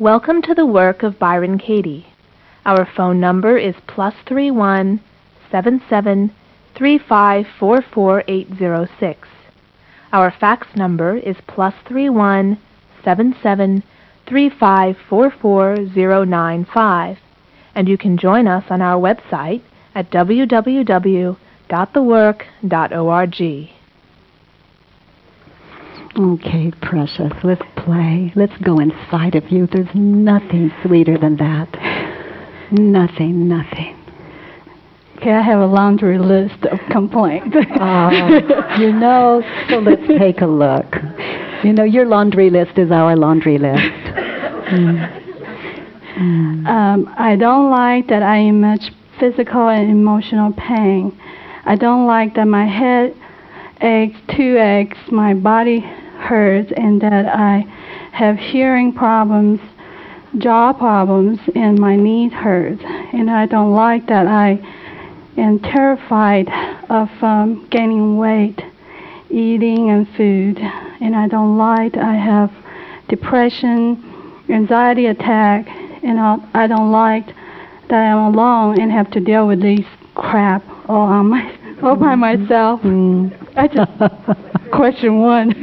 Welcome to the work of Byron Katie. Our phone number is plus three one seven seven three five four four eight zero six. Our fax number is plus three one seven seven three five four four zero nine five, and you can join us on our website at www.thework.org. Okay, precious. Let's play. Let's go inside of you. There's nothing sweeter than that. Nothing, nothing. Okay, I have a laundry list of complaints. uh, you know, so let's take a look. You know, your laundry list is our laundry list. Mm. Mm. Um, I don't like that I am much physical and emotional pain. I don't like that my head aches, two aches, my body hurts, and that I have hearing problems, jaw problems, and my knees hurt. And I don't like that I am terrified of um, gaining weight, eating and food. And I don't like I have depression, anxiety attack, and I don't like that I'm alone and have to deal with these crap all on my all by myself. Mm. I just question one.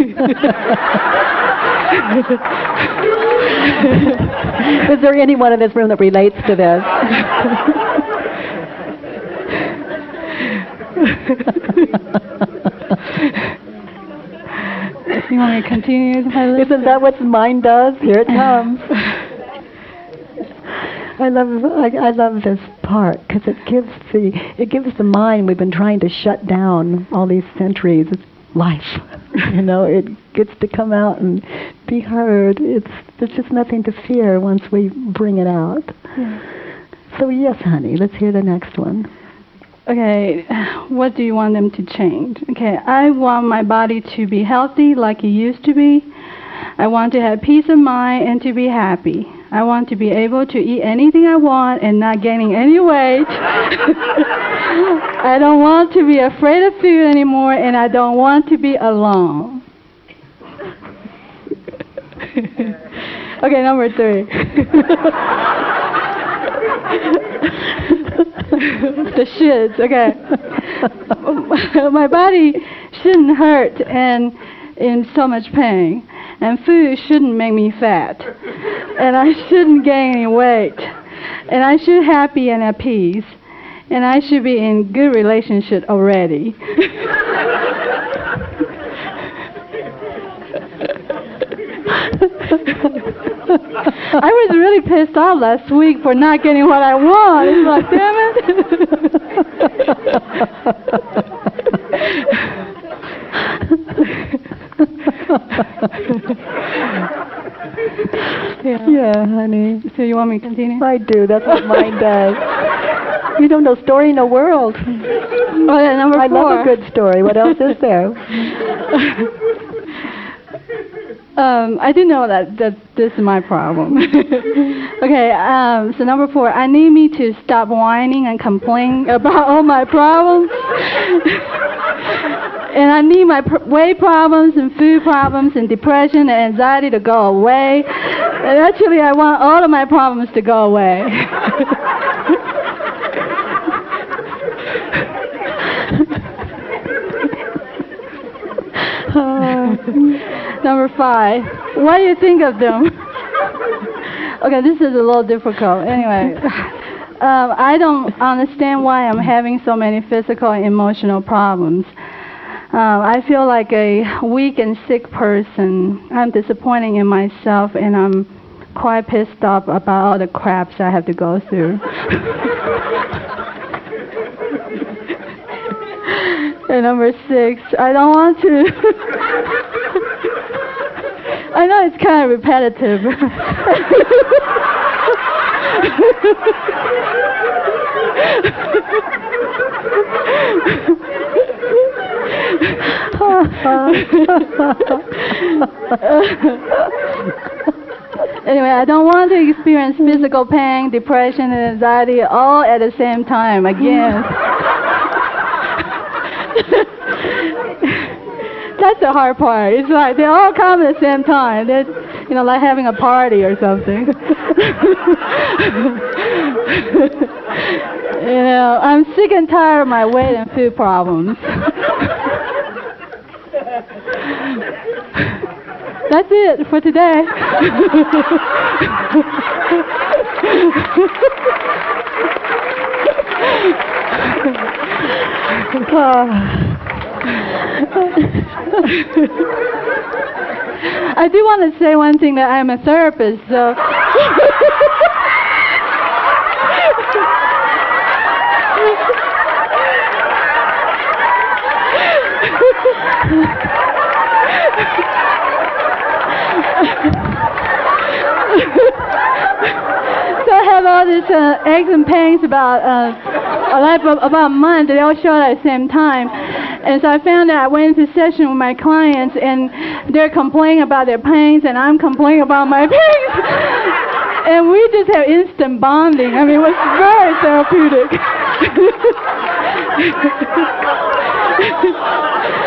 Is there anyone in this room that relates to this? you want me to continue? Isn't that what mine does? Here it comes. I love I, I love this part because it gives the it gives the mind we've been trying to shut down all these centuries. It's life, you know. It gets to come out and be heard. It's there's just nothing to fear once we bring it out. Yeah. So yes, honey, let's hear the next one. Okay, what do you want them to change? Okay, I want my body to be healthy like it used to be. I want to have peace of mind and to be happy. I want to be able to eat anything I want and not gaining any weight. I don't want to be afraid of food anymore, and I don't want to be alone. okay, number three. the shits, okay. My body shouldn't hurt and in so much pain and food shouldn't make me fat, and I shouldn't gain any weight, and I should happy and at peace, and I should be in good relationship already. I was really pissed off last week for not getting what I want. It's like, damn it. yeah. yeah, honey. So you want me to continue? I do. That's what mine does. You don't know story, no world. Oh, yeah, number I four. love a good story. What else is there? Um, I do know that, that this is my problem. okay, um, so number four, I need me to stop whining and complaining about all my problems. and I need my pr- weight problems and food problems and depression and anxiety to go away. And actually, I want all of my problems to go away. uh, number five, what do you think of them? okay, this is a little difficult. Anyway. Um, I don't understand why I'm having so many physical and emotional problems. Um, I feel like a weak and sick person. I'm disappointing in myself, and I'm quite pissed off about all the craps I have to go through. and number six, I don't want to. I know it's kind of repetitive. anyway, I don't want to experience physical pain, depression, and anxiety all at the same time again. that's the hard part. It's like they all come at the same time. It's you know like having a party or something. you know, I'm sick and tired of my weight and food problems. That's it for today. Ah. I do want to say one thing that I'm a therapist, so. so I have all these uh, aches and pains about uh, like about a month. They all show at the same time. And so I found that I went into session with my clients, and they're complaining about their pains, and I'm complaining about my pains. and we just have instant bonding. I mean, it was very therapeutic.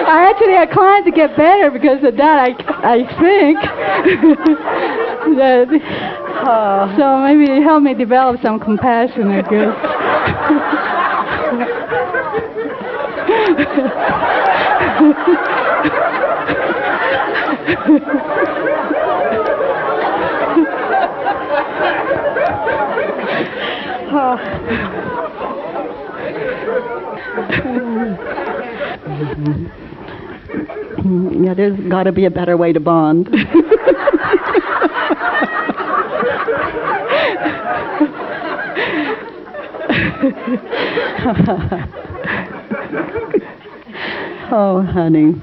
I actually had clients to get better because of that. I, I think. that, uh, so maybe it helped me develop some compassion, I guess. Yeah, there's got to be a better way to bond. oh, honey.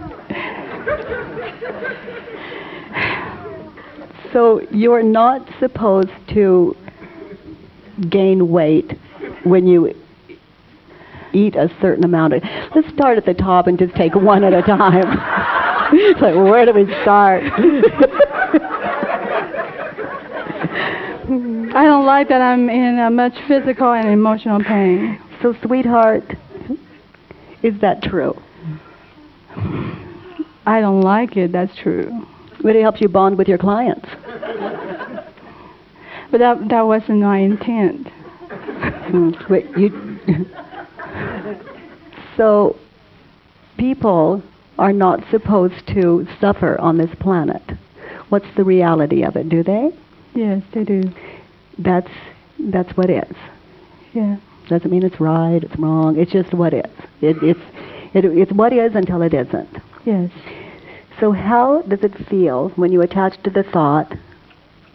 So you're not supposed to gain weight when you eat a certain amount of. Let's start at the top and just take one at a time. it's like, where do we start? I don't like that I'm in uh, much physical and emotional pain. So, sweetheart, is that true? I don't like it, that's true. But it helps you bond with your clients. But that that wasn't my intent. Hmm, wait, you so people are not supposed to suffer on this planet. What's the reality of it? Do they? Yes, they do. That's that's what is. Yeah. Doesn't mean it's right, it's wrong. It's just what is. It, it's it, it's what is until it isn't. Yes. So how does it feel when you attach to the thought,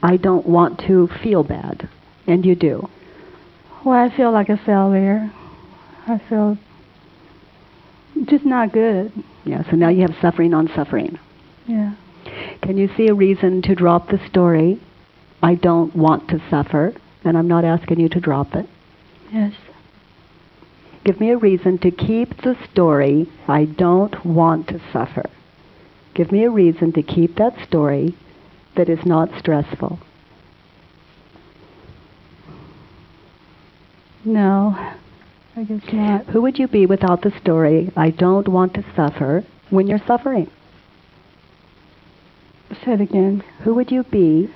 I don't want to feel bad, and you do? Well, I feel like a failure. I feel just not good. Yeah, so now you have suffering on suffering. Yeah. Can you see a reason to drop the story, I don't want to suffer, and I'm not asking you to drop it? Yes. Give me a reason to keep the story, I don't want to suffer. Give me a reason to keep that story that is not stressful. No, I guess not. Who would you be without the story, I don't want to suffer, when you're suffering? Say it again. Who would you be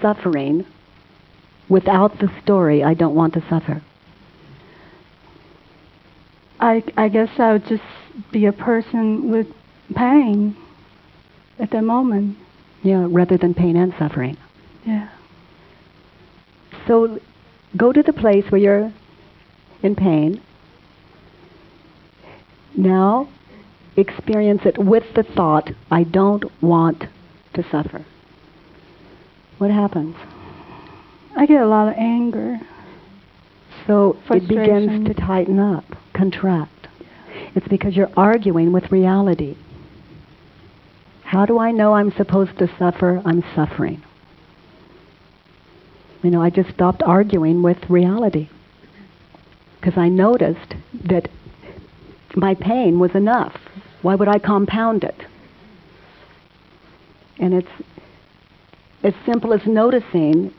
suffering without the story, I don't want to suffer? I, I guess I would just be a person with pain at that moment. Yeah, rather than pain and suffering. Yeah. So go to the place where you're in pain. Now experience it with the thought, I don't want to suffer. What happens? I get a lot of anger. So it begins to tighten up, contract. It's because you're arguing with reality. How do I know I'm supposed to suffer? I'm suffering. You know, I just stopped arguing with reality because I noticed that my pain was enough. Why would I compound it? And it's as simple as noticing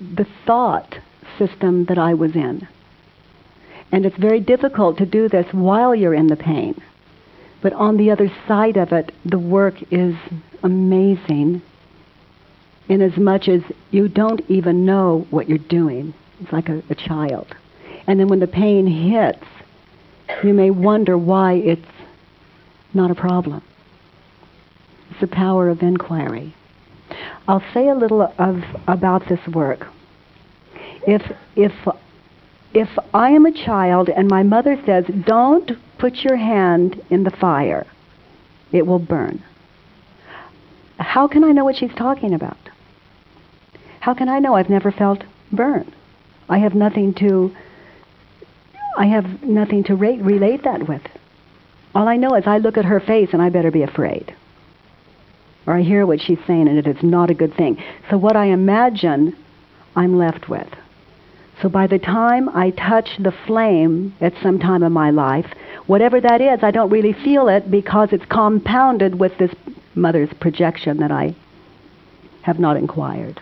the thought system that I was in. And it's very difficult to do this while you're in the pain But on the other side of it, the work is amazing in as much as you don't even know what you're doing. It's like a, a child. And then when the pain hits, you may wonder why it's not a problem. It's the power of inquiry. I'll say a little of about this work. If if if I am a child and my mother says, "Don't put your hand in the fire. It will burn." How can I know what she's talking about? How can I know I've never felt burn? I have nothing to I have nothing to rate, relate that with. All I know is I look at her face and I better be afraid or I hear what she's saying and it is not a good thing. So what I imagine, I'm left with. So by the time I touch the flame at some time in my life, whatever that is, I don't really feel it because it's compounded with this mother's projection that I have not inquired.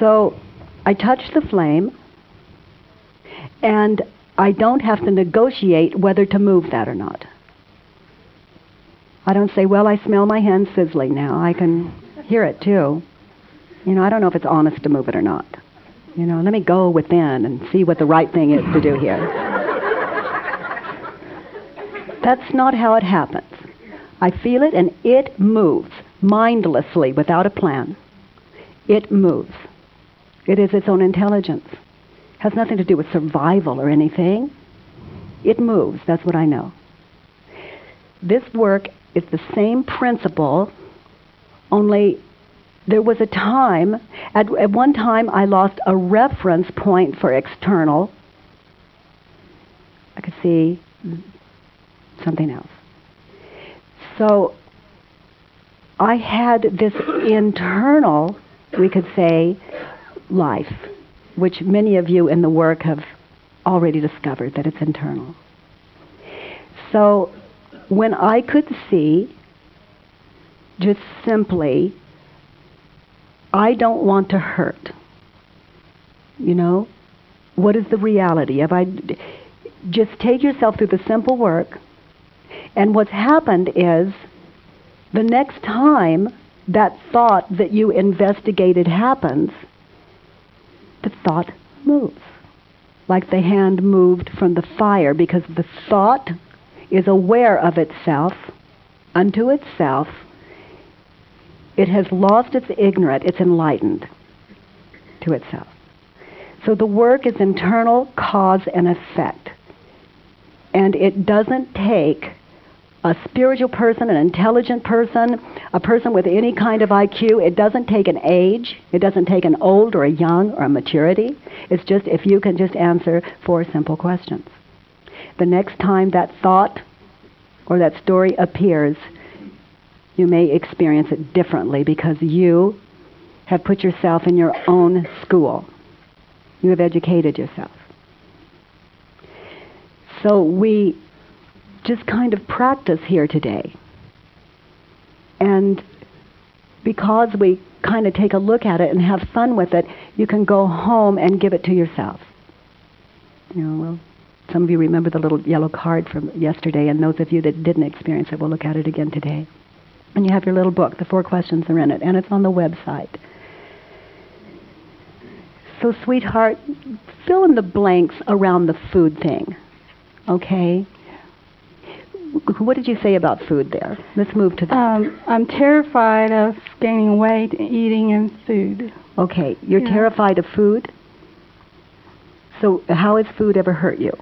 So I touch the flame and I don't have to negotiate whether to move that or not. I don't say, well, I smell my hand sizzling now. I can hear it too. You know, I don't know if it's honest to move it or not. You know, let me go within and see what the right thing is to do here. That's not how it happens. I feel it and it moves mindlessly without a plan. It moves. It is its own intelligence. It has nothing to do with survival or anything. It moves. That's what I know. This work is the same principle, only there was a time, at, at one time I lost a reference point for external. I could see something else. So I had this internal, we could say, life, which many of you in the work have already discovered that it's internal. So when I could see just simply, I don't want to hurt. You know, what is the reality? If I just take yourself through the simple work, and what's happened is the next time that thought that you investigated happens, the thought moves. Like the hand moved from the fire because the thought is aware of itself unto itself, it has lost its ignorant, it's enlightened to itself. So the work is internal cause and effect. And it doesn't take a spiritual person, an intelligent person, a person with any kind of IQ. It doesn't take an age. It doesn't take an old or a young or a maturity. It's just if you can just answer four simple questions the next time that thought or that story appears, you may experience it differently because you have put yourself in your own school. You have educated yourself. So we just kind of practice here today. And because we kind of take a look at it and have fun with it, you can go home and give it to yourself. You know, well, some of you remember the little yellow card from yesterday, and those of you that didn't experience it will look at it again today. And you have your little book. The four questions are in it, and it's on the website. So, sweetheart, fill in the blanks around the food thing. Okay? What did you say about food there? Let's move to that. Um, I'm terrified of gaining weight, eating, and food. Okay, you're yeah. terrified of food? So, how has food ever hurt you?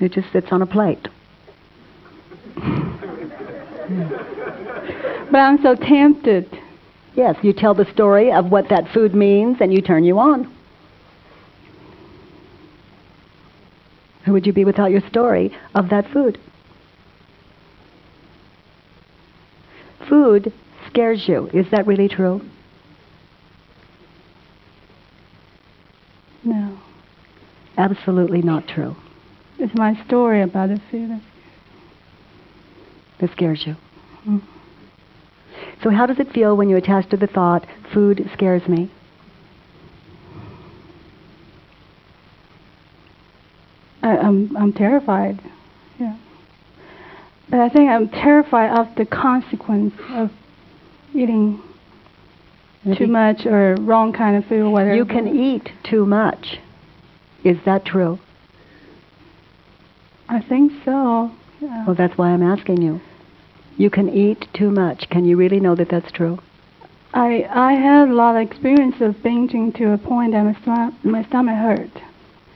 It just sits on a plate. But I'm so tempted. Yes, you tell the story of what that food means and you turn you on. Who would you be without your story of that food? Food scares you. Is that really true? No. Absolutely not true. It's my story about the food that scares you. Mm. So, how does it feel when you attach to the thought, food scares me? I, I'm I'm terrified. Yeah. But I think I'm terrified of the consequence of eating too much or wrong kind of food, whatever. You can eat too much. Is that true? I think so. Yeah. Well, that's why I'm asking you. You can eat too much. Can you really know that that's true? I I had a lot of experience of binging to a point that my stomach my stomach hurt.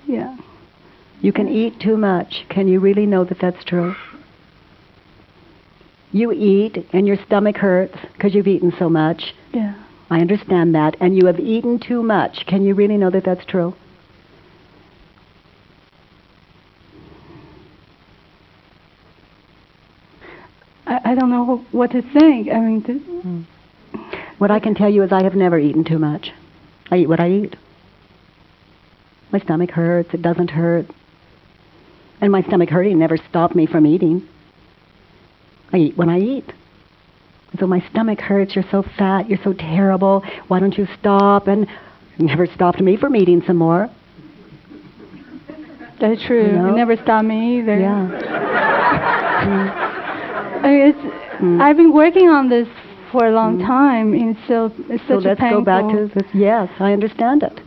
Yeah. You can eat too much. Can you really know that that's true? You eat and your stomach hurts because you've eaten so much. Yeah. I understand that. And you have eaten too much. Can you really know that that's true? I, I don't know what to think. I mean, to, mm. what I can tell you is I have never eaten too much. I eat what I eat. My stomach hurts. It doesn't hurt. And my stomach hurting never stopped me from eating. I eat when I eat. So my stomach hurts. You're so fat. You're so terrible. Why don't you stop? And never stopped me from eating some more. That's true. You know? It never stopped me either. Yeah. mm. It's, mm. I've been working on this for a long mm. time, and so it's so such let's go back to this. Yes, I understand it.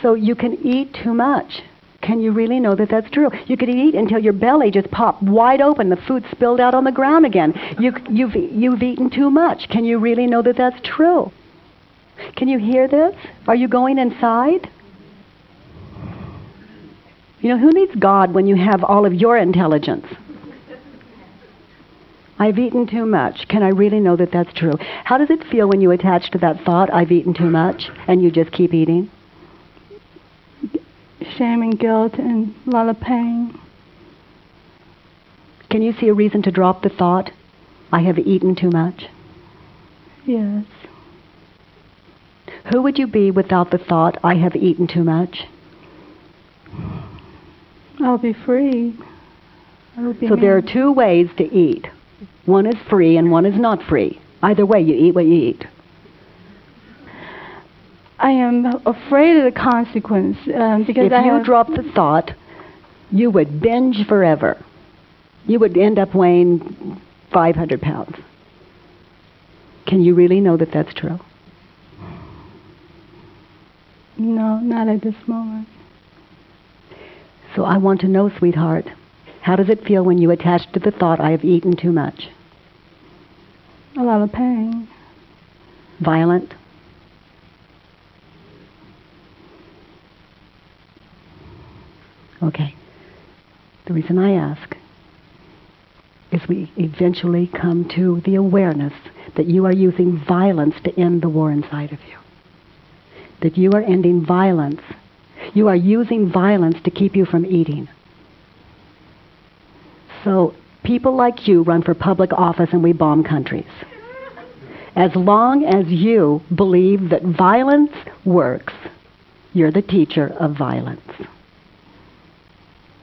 So you can eat too much. Can you really know that that's true? You could eat until your belly just popped wide open, the food spilled out on the ground again. You, you've, you've eaten too much. Can you really know that that's true? Can you hear this? Are you going inside? You know, who needs God when you have all of your intelligence? I've eaten too much. Can I really know that that's true? How does it feel when you attach to that thought, I've eaten too much, and you just keep eating? Shame and guilt and a lot of pain. Can you see a reason to drop the thought, I have eaten too much? Yes. Who would you be without the thought, I have eaten too much? I'll be free. Be so there are two ways to eat. One is free and one is not free. Either way, you eat what you eat. I am afraid of the consequence um, because if I you drop the thought, you would binge forever. You would end up weighing 500 pounds. Can you really know that that's true? No, not at this moment. So I want to know, sweetheart, how does it feel when you attach to the thought, I have eaten too much? A lot of pain. Violent? Okay. The reason I ask is we eventually come to the awareness that you are using violence to end the war inside of you. That you are ending violence. You are using violence to keep you from eating. So people like you run for public office and we bomb countries. As long as you believe that violence works, you're the teacher of violence.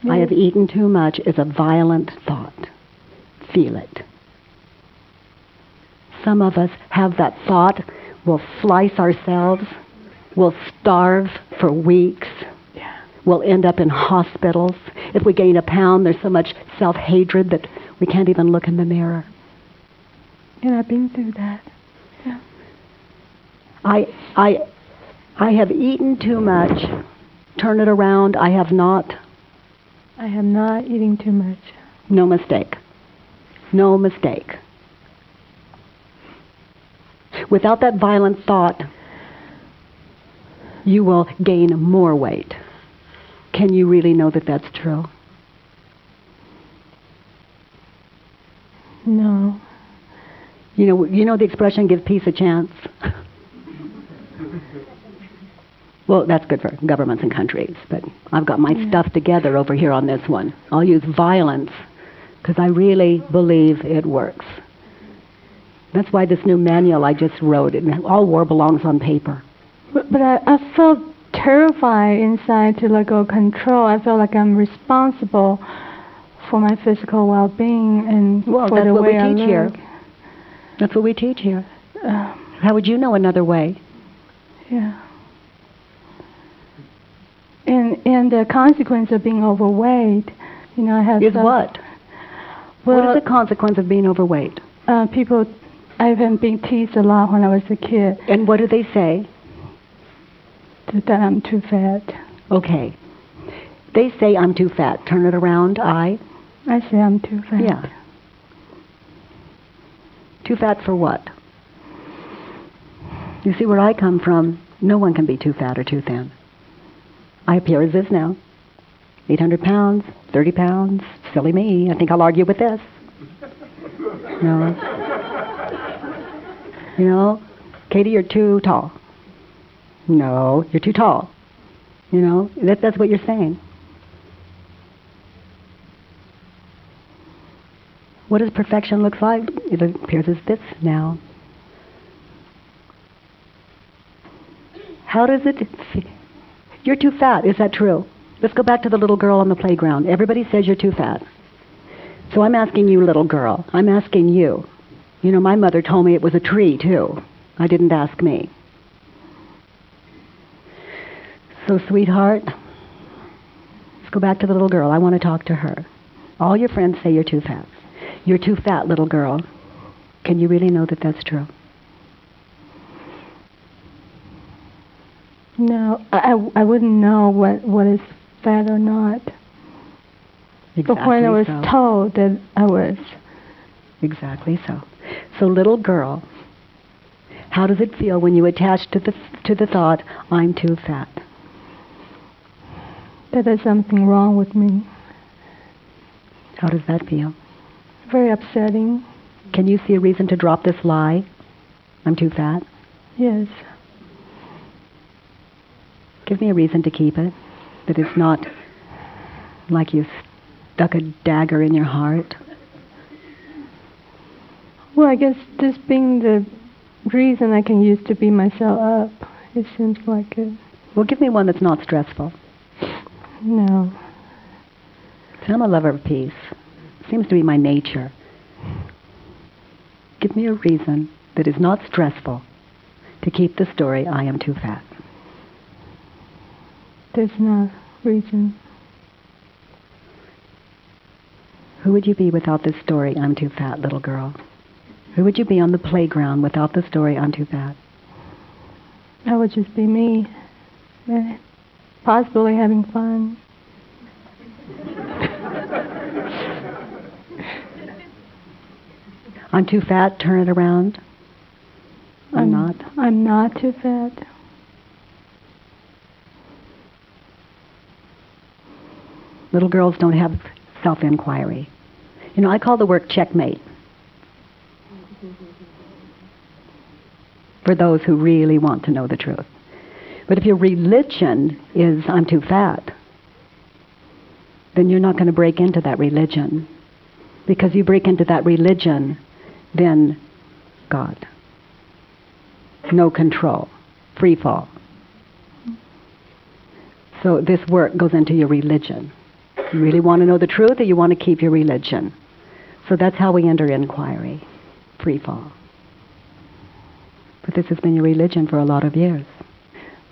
I have eaten too much is a violent thought. Feel it. Some of us have that thought, we'll slice ourselves, we'll starve for weeks, we'll end up in hospitals. If we gain a pound, there's so much self hatred that we can't even look in the mirror. And I've been through that. Yeah. I, I, I have eaten too much. Turn it around. I have not. I am not eating too much. No mistake. No mistake. Without that violent thought, you will gain more weight. Can you really know that that's true? No. You know, you know the expression "give peace a chance." well, that's good for governments and countries, but I've got my yeah. stuff together over here on this one. I'll use violence because I really believe it works. That's why this new manual I just wrote, it, all war belongs on paper. But, but I, I felt terrified inside to let go of control. I feel like I'm responsible for my physical well-being and well, for that's the what way we I teach look. here. That's what we teach here. Uh, How would you know another way? Yeah. and and the consequence of being overweight, you know, I have Is what? Well, what is the consequence of being overweight? uh, people, I've been being teased a lot when I was a kid And what do they say? That, I'm too fat. Okay. They say I'm too fat. Turn it around. I. I say I'm too fat. Yeah. Too fat for what? You see, where I come from, no one can be too fat or too thin. I appear as this now. 800 pounds, 30 pounds, silly me. I think I'll argue with this. No. You know, Katie, you're too tall. No, you're too tall. You know, that, that's what you're saying. What does perfection look like? It appears as this now. How does it? You're too fat. Is that true? Let's go back to the little girl on the playground. Everybody says you're too fat. So I'm asking you, little girl. I'm asking you. You know, my mother told me it was a tree, too. I didn't ask me. So, sweetheart, let's go back to the little girl. I want to talk to her. All your friends say you're too fat. You're too fat, little girl. Can you really know that that's true? No, I, I, wouldn't know what, what is fat or not. Exactly but when I was so. told that I was, Exactly so. So, little girl, how does it feel when you attach to the to the thought, "I'm too fat"? That there's something wrong with me. How does that feel? Very upsetting. Can you see a reason to drop this lie? I'm too fat. Yes. Give me a reason to keep it. That it's not like you stuck a dagger in your heart. Well, I guess this being the reason I can use to beat myself up, it seems like it. Well, give me one that's not stressful. No. I'm a lover of peace. Seems to be my nature. Give me a reason that is not stressful to keep the story I am too fat. There's no reason. Who would you be without this story I'm too fat, little girl? Who would you be on the playground without the story I'm too fat? I would just be me. Possibly having fun. I'm too fat, turn it around. I'm not. I'm not too fat. Little girls don't have self inquiry. You know, I call the work checkmate. For those who really want to know the truth. But if your religion is, I'm too fat, then you're not going to break into that religion. Because you break into that religion, then God. No control. Free fall. So this work goes into your religion. You really want to know the truth or you want to keep your religion? So that's how we enter inquiry. Free fall. But this has been your religion for a lot of years.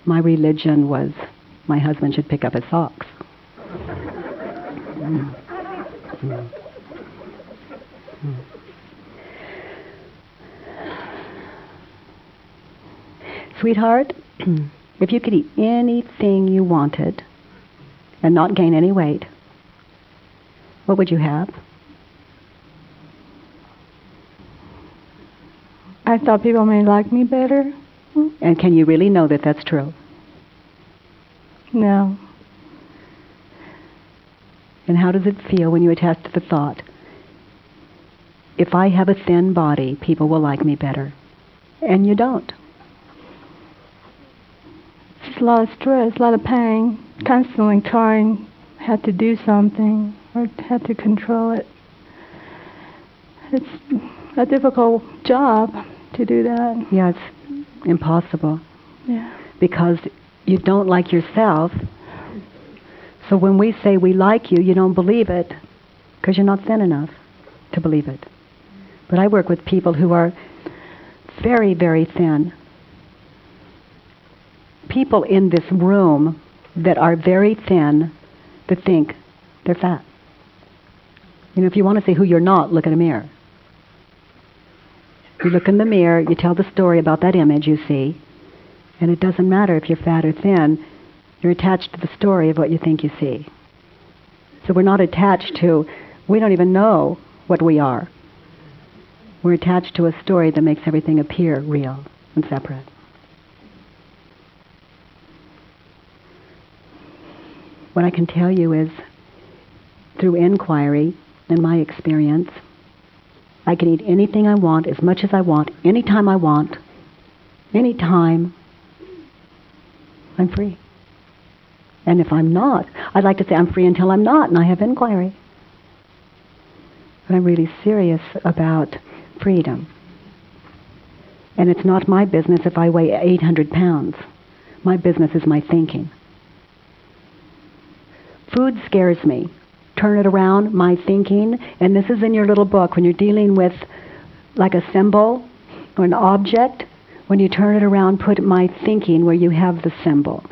My religion was my husband should pick up his socks. Mm. Mm. Mm. Sweetheart, if you could eat anything you wanted and not gain any weight, what would you have? I thought people may like me better. And can you really know that that's true? No. And how does it feel when you attach to the thought, if I have a thin body, people will like me better? And you don't. It's a lot of stress, a lot of pain. Constantly trying, had to do something or had to control it. It's a difficult job to do that. Yeah, it's impossible Yeah. because you don't like yourself. So when we say we like you, you don't believe it because you're not thin enough to believe it. But I work with people who are very, very thin. People in this room that are very thin that think they're fat. You know, if you want to see who you're not, look at a mirror. You look in the mirror, you tell the story about that image you see, and it doesn't matter if you're fat or thin, you're attached to the story of what you think you see. So we're not attached to, we don't even know what we are. We're attached to a story that makes everything appear real and separate. What I can tell you is, through inquiry and my experience, I can eat anything I want, as much as I want, anytime I want, anytime. I'm free. And if I'm not, I'd like to say I'm free until I'm not, and I have inquiry. But I'm really serious about freedom. And it's not my business if I weigh 800 pounds. My business is my thinking. Food scares me. Turn it around, my thinking, and this is in your little book when you're dealing with like a symbol or an object. When you turn it around, put my thinking where you have the symbol.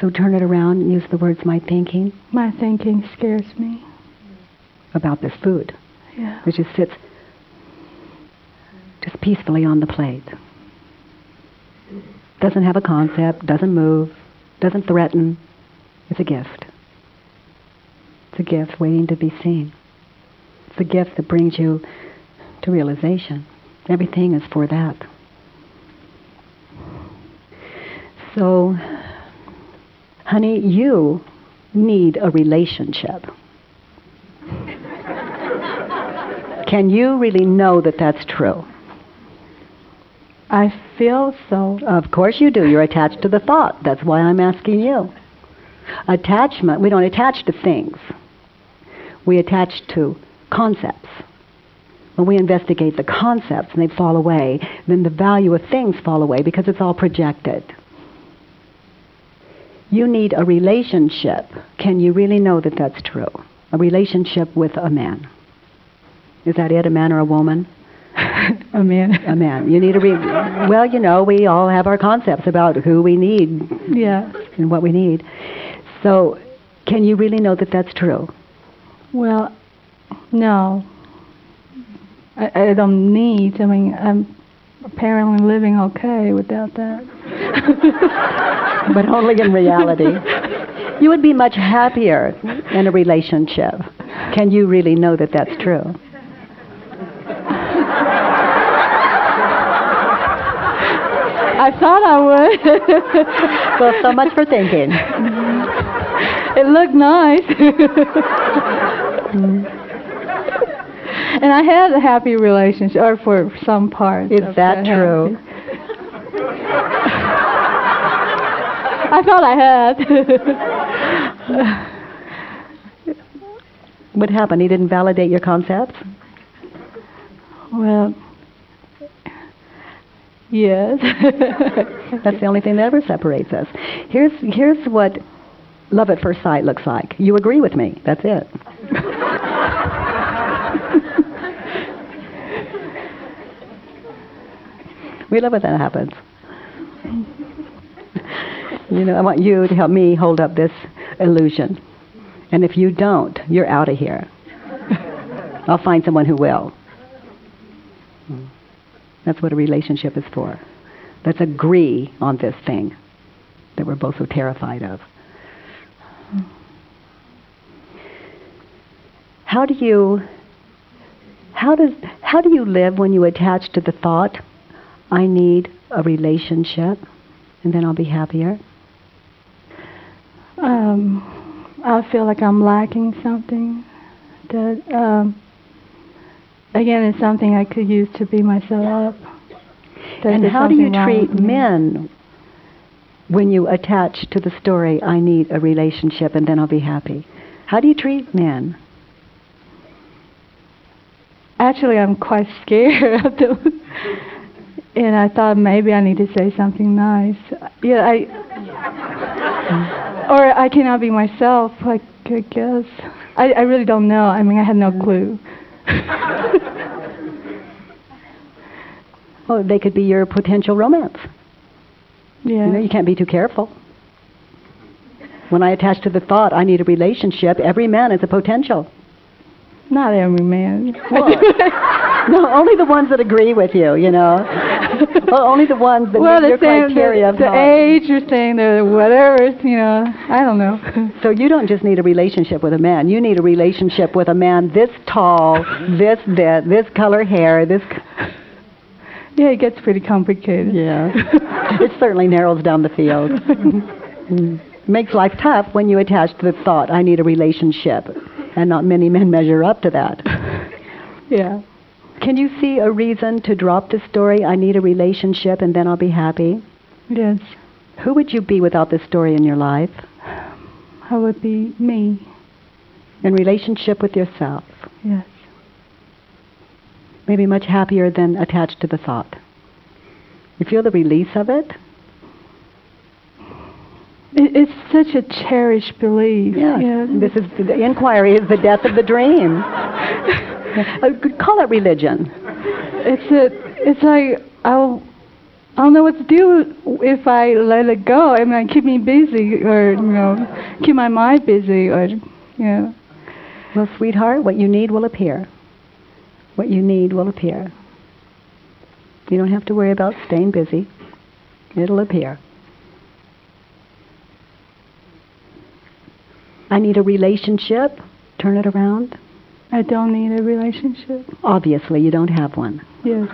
So turn it around and use the words my thinking. My thinking scares me. About this food. Yeah. It just sits just peacefully on the plate. Doesn't have a concept, doesn't move, doesn't threaten. It's a gift. It's a gift waiting to be seen. It's a gift that brings you to realization. Everything is for that. So, honey, you need a relationship. Can you really know that that's true? I feel so. Of course you do. You're attached to the thought. That's why I'm asking you. Attachment, we don't attach to things. We attach to concepts. When we investigate the concepts and they fall away, then the value of things fall away because it's all projected. You need a relationship. Can you really know that that's true? A relationship with a man. Is that it, a man or a woman? a man. A man. You need a re- well, you know, we all have our concepts about who we need. Yeah. And what we need. So, can you really know that that's true? Well, no. I, I don't need. I mean, I'm apparently living okay without that. but only in reality. You would be much happier in a relationship. Can you really know that that's true? I thought I would. well, so much for thinking. It looked nice. Mm-hmm. and I had a happy relationship, or for some part. Is that true? I thought I had. what happened? He didn't validate your concepts? Well, Yes. That's the only thing that ever separates us. Here's here's what love at first sight looks like. You agree with me. That's it. We love when that happens. You know, I want you to help me hold up this illusion. And if you don't, you're out of here. I'll find someone who will. That's what a relationship is for. Let's agree on this thing that we're both so terrified of. How do you how does how do you live when you attach to the thought I need a relationship and then I'll be happier? Um, I feel like I'm lacking something that um, again, is something I could use to be myself up. and how do you treat men when you attach to the story, I need a relationship and then I'll be happy? How do you treat men? Actually, I'm quite scared of them. And I thought maybe I need to say something nice. Yeah, I. or I cannot be myself, like, I guess. I, I really don't know. I mean, I had no clue. oh, they could be your potential romance. Yeah. You know, you can't be too careful. When I attach to the thought, I need a relationship, every man is a potential. Not every man. no, only the ones that agree with you, you know. well, only the ones that well, meet your criteria the, the age, you're saying the whatever, you know, I don't know. So you don't just need a relationship with a man. You need a relationship with a man this tall, this this, this color hair, this. c- yeah, it gets pretty complicated. Yeah. it certainly narrows down the field. Mm. Makes life tough when you attach to the thought, I need a relationship. And not many men measure up to that. Yeah. Can you see a reason to drop the story, I need a relationship and then I'll be happy? Yes. Who would you be without this story in your life? I would be me. In relationship with yourself. Yes. Maybe much happier than attached to the thought. You feel the release of it? It, it's such a cherished belief. Yeah. This is the inquiry is the death of the dream. Call it religion. It's a, it's like I'll, I don't know what to do if I let it go. I mean, keep me busy, or you know, keep my mind busy, or you know. Well, sweetheart, what you need will appear. What you need will appear. You don't have to worry about staying busy. It'll appear. I need a relationship. Turn it around. I don't need a relationship. Obviously, you don't have one. Yes.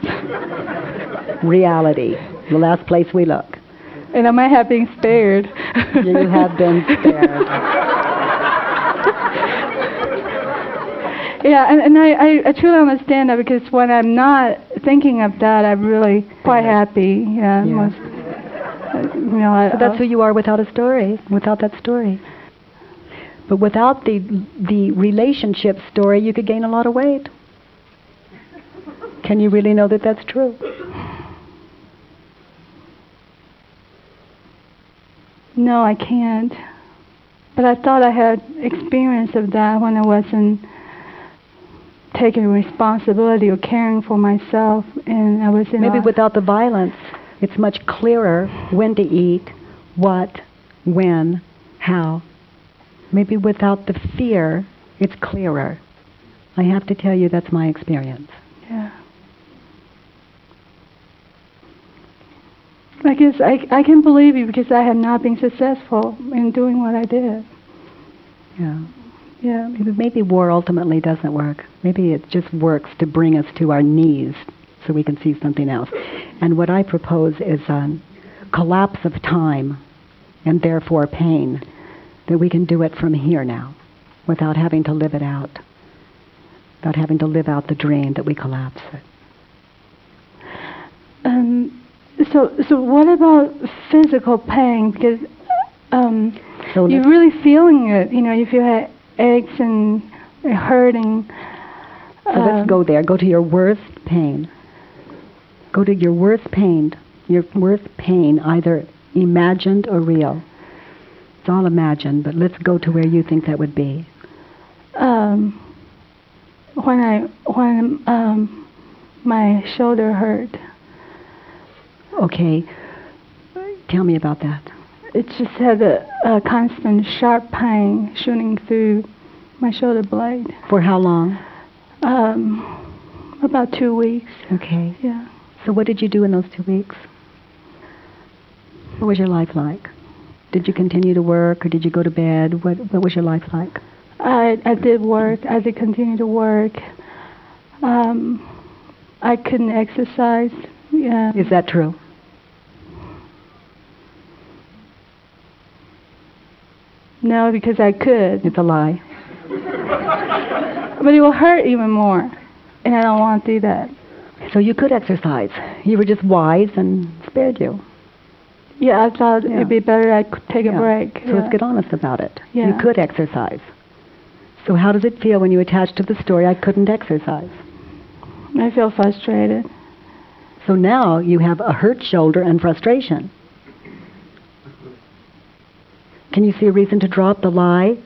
Reality, the last place we look. And am I have been spared? You have been spared. Yeah, and, and I, I, I truly understand that because when I'm not thinking of that, I'm really quite happy. Yeah, Yeah. most, uh, you know, I, that's who you are without a story, without that story. But without the the relationship story, you could gain a lot of weight. Can you really know that that's true? No, I can't. But I thought I had experience of that when I wasn't taking responsibility or caring for myself, and I was in Maybe without the violence, it's much clearer when to eat, what, when, how. Maybe without the fear, it's clearer. I have to tell you that's my experience. Yeah. I guess I, I can believe you because I have not been successful in doing what I did. Yeah. Yeah. Maybe, maybe war ultimately doesn't work. Maybe it just works to bring us to our knees so we can see something else. And what I propose is a collapse of time and therefore pain, that we can do it from here now without having to live it out, without having to live out the dream that we collapse it. Um, so, so what about physical pain? Because um, So you're really feeling it. You know, if you had aches and hurting. So um, let's go there. Go to your worst pain. Go to your worst pain. Your worst pain, either imagined or real. It's all imagined, but let's go to where you think that would be. Um, when I when um, my shoulder hurt, Okay. Tell me about that. it just had a, a constant sharp pain shooting through my shoulder blade. For how long? Um, about two weeks. Okay. Yeah. So what did you do in those two weeks? What was your life like? Did you continue to work or did you go to bed? What what was your life like? I I did work. I did continue to work. Um, I couldn't exercise. Yeah. Is that true? No, because I could, It's a lie. but it will hurt even more, and I don't want to do that. So you could exercise. You were just wise and spared you. Yeah, I thought Yeah. it'd be better I could take Yeah. a break. So let's get honest about it. Yeah. You could exercise. So how does it feel when you attach to the story, I couldn't exercise? I feel frustrated. So now you have a hurt shoulder and frustration. Can you see a reason to drop the lie,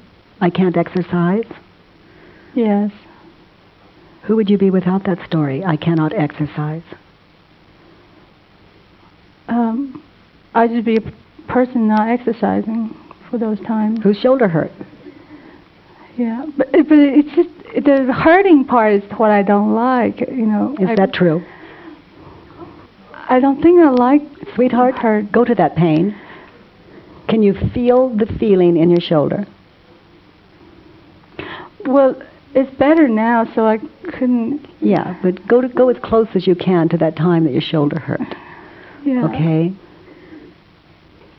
I can't exercise? Yes. Who would you be without that story, I cannot exercise? Um, I just be a person not exercising for those times. Whose shoulder hurt? Yeah, but it, but it's just the hurting part is what I don't like. You know. Is I, that true? I don't think I like Sweetheart, hurt. go to that pain. Can you feel the feeling in your shoulder? Well, it's better now, so I couldn't. Yeah, but go to go as close as you can to that time that your shoulder hurt. Yeah. Okay.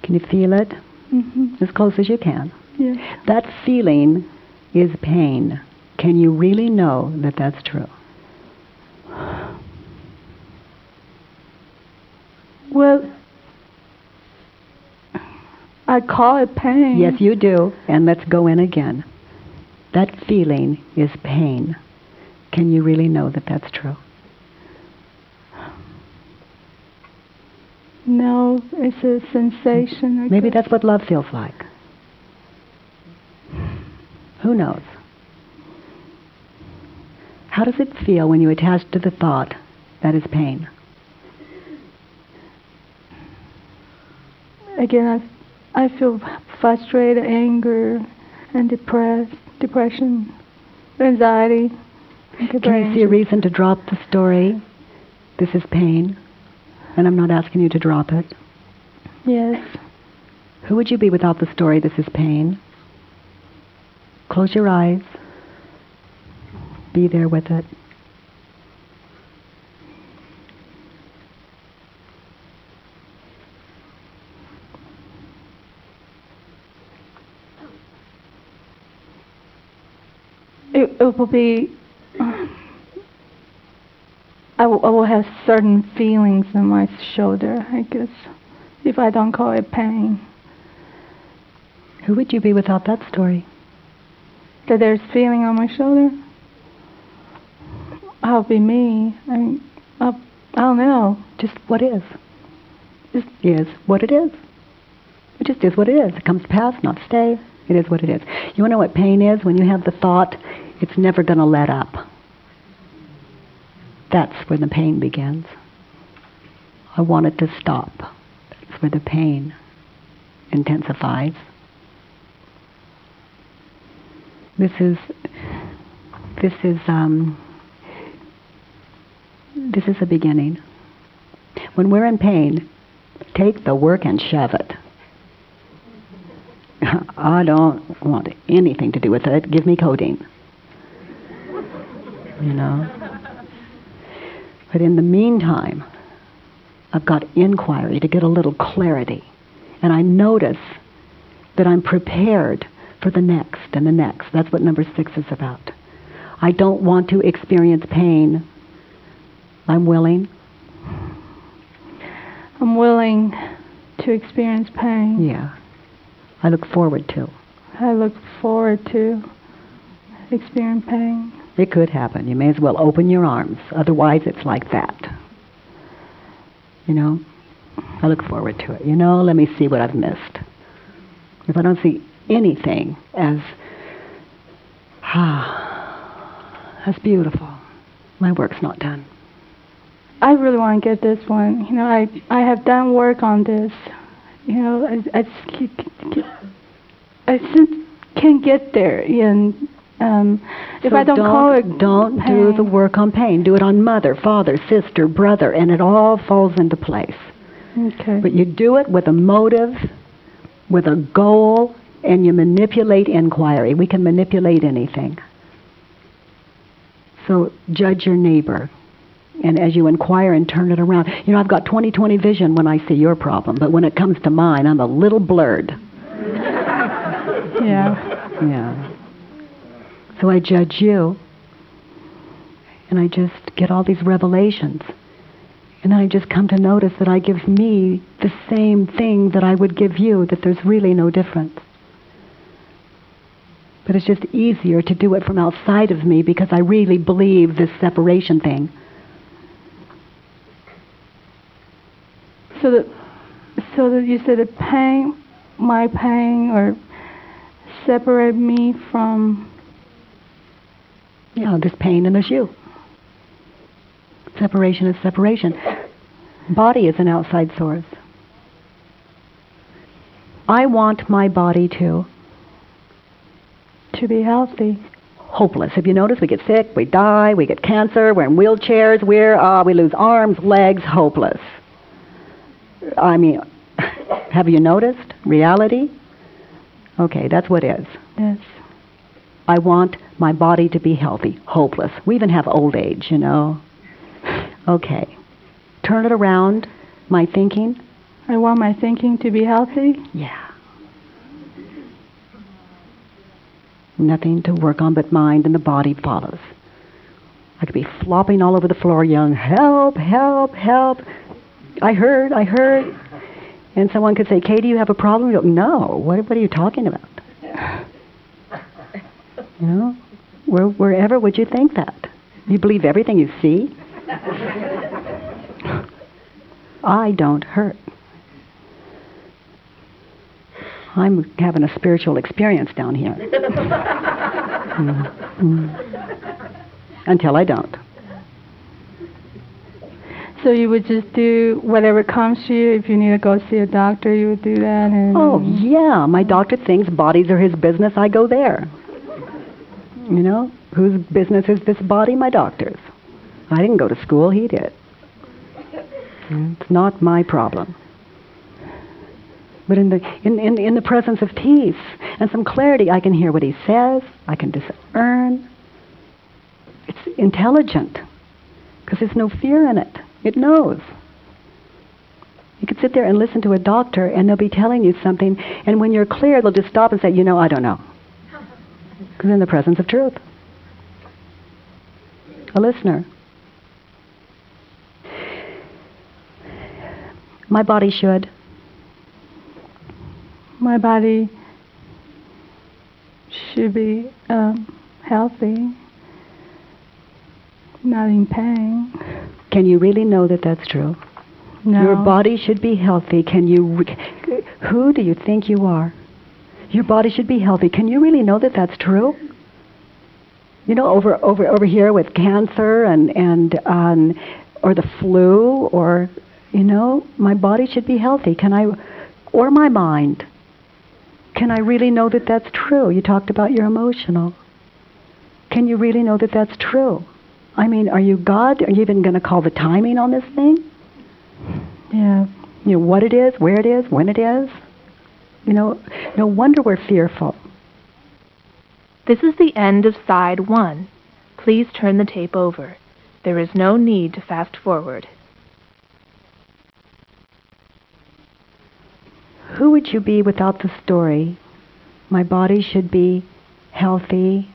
Can you feel it? hmm As close as you can. Yeah. That feeling is pain. Can you really know that that's true? Well, I call it pain. Yes, you do. And let's go in again. That feeling is pain. Can you really know that that's true? No, it's a sensation. I Maybe guess. that's what love feels like. Who knows? How does it feel when you attach to the thought that is pain? Again, I, I feel frustrated, anger, and depressed, depression, anxiety. Can you see a reason to drop the story? This is pain, and I'm not asking you to drop it. Yes. Who would you be without the story, this is pain? Close your eyes. Be there with it. It, it will be. I will, have certain feelings in my shoulder, I guess, if I don't call it pain. Who would you be without that story? That there's feeling on my shoulder. I'll be me. I mean, I'll, I don't know. Just what is. Just is what it is. It just is what it is. It comes to pass, not stay. It is what it is. You want to know what pain is? When you have the thought, it's never going to let up. That's where the pain begins. I want it to stop. That's where the pain intensifies. This is this is um, this is a beginning. When we're in pain, take the work and shove it. I don't want anything to do with it. Give me codeine. You know? But in the meantime, I've got inquiry to get a little clarity. And I notice that I'm prepared for the next and the next. That's what number six is about. I don't want to experience pain. I'm willing. I'm willing to experience pain. Yeah. I look forward to. I look forward to experiencing pain. It could happen. You may as well open your arms. Otherwise, it's like that. You know? I look forward to it. You know, let me see what I've missed. If I don't see anything as, ah, that's beautiful, my work's not done. I really want to get this one. You know, I I have done work on this. You know, I I just I just can't get there. And um, if So I don't, call it don't do the work on pain. Do it on mother, father, sister, brother, and it all falls into place. Okay. But you do it with a motive, with a goal, and you manipulate inquiry. We can manipulate anything. So judge your neighbor. And as you inquire and turn it around, you know, I've got 20 20 vision when I see your problem, but when it comes to mine, I'm a little blurred. yeah. Yeah. So I judge you, and I just get all these revelations. And then I just come to notice that I give me the same thing that I would give you, that there's really no difference. But it's just easier to do it from outside of me because I really believe this separation thing. So that so that you said the pain, my pain, or separate me from. You know, there's pain and there's you. Separation is separation. Body is an outside source. I want my body to To be healthy. hopeless. Have you noticed we get sick, we die, we get cancer, we're in wheelchairs, we're uh, we lose arms, legs, hopeless. I mean, have you noticed reality? Okay, that's what is. Yes. I want my body to be healthy, hopeless. We even have old age, you know. Okay. Turn it around. My thinking. I want my thinking to be healthy. Yeah. Nothing to work on but mind, and the body follows. I could be flopping all over the floor, yelling, Help, help, help. I heard, I heard. And someone could say, Katie, you have a problem? You go, no. What, what are you talking about? You know? Where, wherever would you think that? You believe everything you see? I don't hurt. I'm having a spiritual experience down here. Mm, mm. Until I don't. So you would just do whatever comes to you. If you need to go see a doctor, you would do that. And Oh, yeah. My doctor thinks bodies are his business. I go there. You know, whose business is this body? My doctor's. I didn't go to school. He did. It's not my problem. But in the in, in in the presence of peace and some clarity, I can hear what he says. I can discern. It's intelligent because there's no fear in it. It knows. You could sit there and listen to a doctor, and they'll be telling you something, and when you're clear, they'll just stop and say, "You know, I don't know," because in the presence of truth. A listener. My body should. my body should be um, healthy, not in pain. Can you really know that that's true? No. Your body should be healthy. Can you? Re- who do you think you are? Your body should be healthy. Can you really know that that's true? You know, over over over here with cancer and and um, or the flu or you know, my body should be healthy. Can I? Or my mind. Can I really know that that's true? You talked about your emotional. Can you really know that that's true? I mean, are you God? Are you even going to call the timing on this thing? Yeah. You know, what it is, where it is, when it is? You know, no wonder we're fearful. This is the end of side one. Please turn the tape over. There is no need to fast forward. Who would you be without the story? My body should be healthy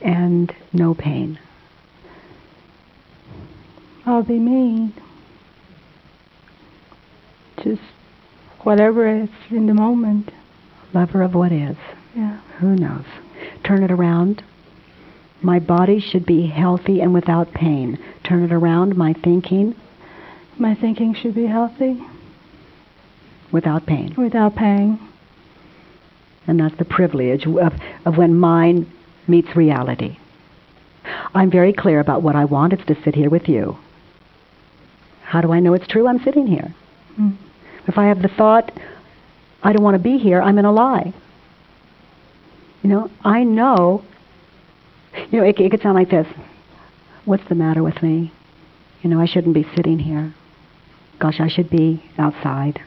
and no pain. I'll be me. Just whatever is in the moment. Lover of what is. Yeah. Who knows? Turn it around. My body should be healthy and without pain. Turn it around. My thinking My thinking should be healthy without pain. without pain. And that's the privilege of, of when mind meets reality. I'm very clear about what I want. It's to sit here with you. How do I know it's true? I'm sitting here. Mm. If I have the thought, I don't want to be here, I'm in a lie. You know, I know, you know, it, it could sound like this. What's the matter with me? You know, I shouldn't be sitting here. Gosh, I should be outside.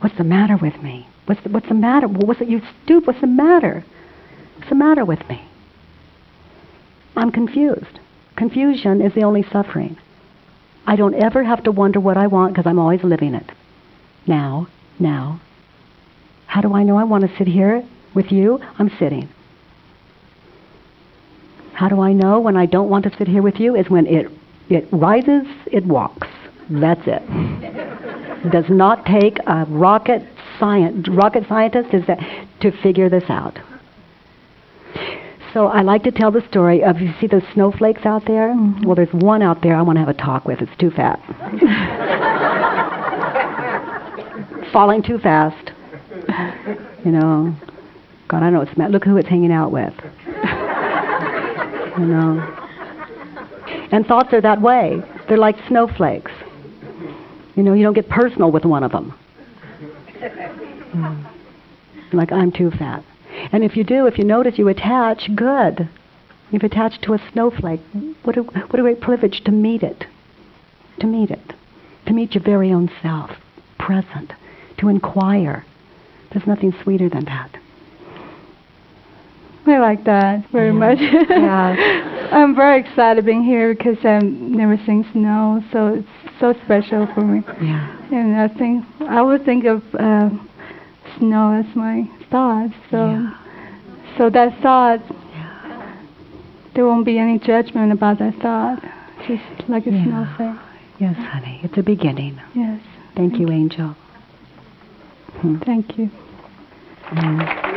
What's the matter with me? What's the, what's the matter? What's it, you stoop? What's the matter? What's the matter with me? I'm confused. Confusion is the only suffering. I don't ever have to wonder what I want because I'm always living it. Now, now. How do I know I want to sit here with you? I'm sitting. How do I know when I don't want to sit here with you? Is when it it rises, it walks. That's it. It does not take a rocket science rocket scientist is that to figure this out. So I like to tell the story of you see those snowflakes out there? Mm-hmm. Well, there's one out there I want to have a talk with. It's too fat. Falling too fast. You know. God, I know it's mad. look who it's hanging out with. you know. And thoughts are that way. They're like snowflakes. You know, you don't get personal with one of them. Mm. Like, I'm too fat. And if you do, if you notice you attach, good. You've attached to a snowflake. What a, what a great privilege to meet it. To meet it. To meet your very own self, present. To inquire. There's nothing sweeter than that. I like that very Yeah. much. Yeah. I'm very excited being here because I've never seen snow, so it's so special for me. Yeah. And I think I would think of uh, snow as my thought. So, Yeah. so that thought, yeah. there won't be any judgment about that thought. Just like a Yeah. snowflake. Yes, honey. It's a beginning. Yes. Thank you, Angel. Hmm. Thank you. Mm.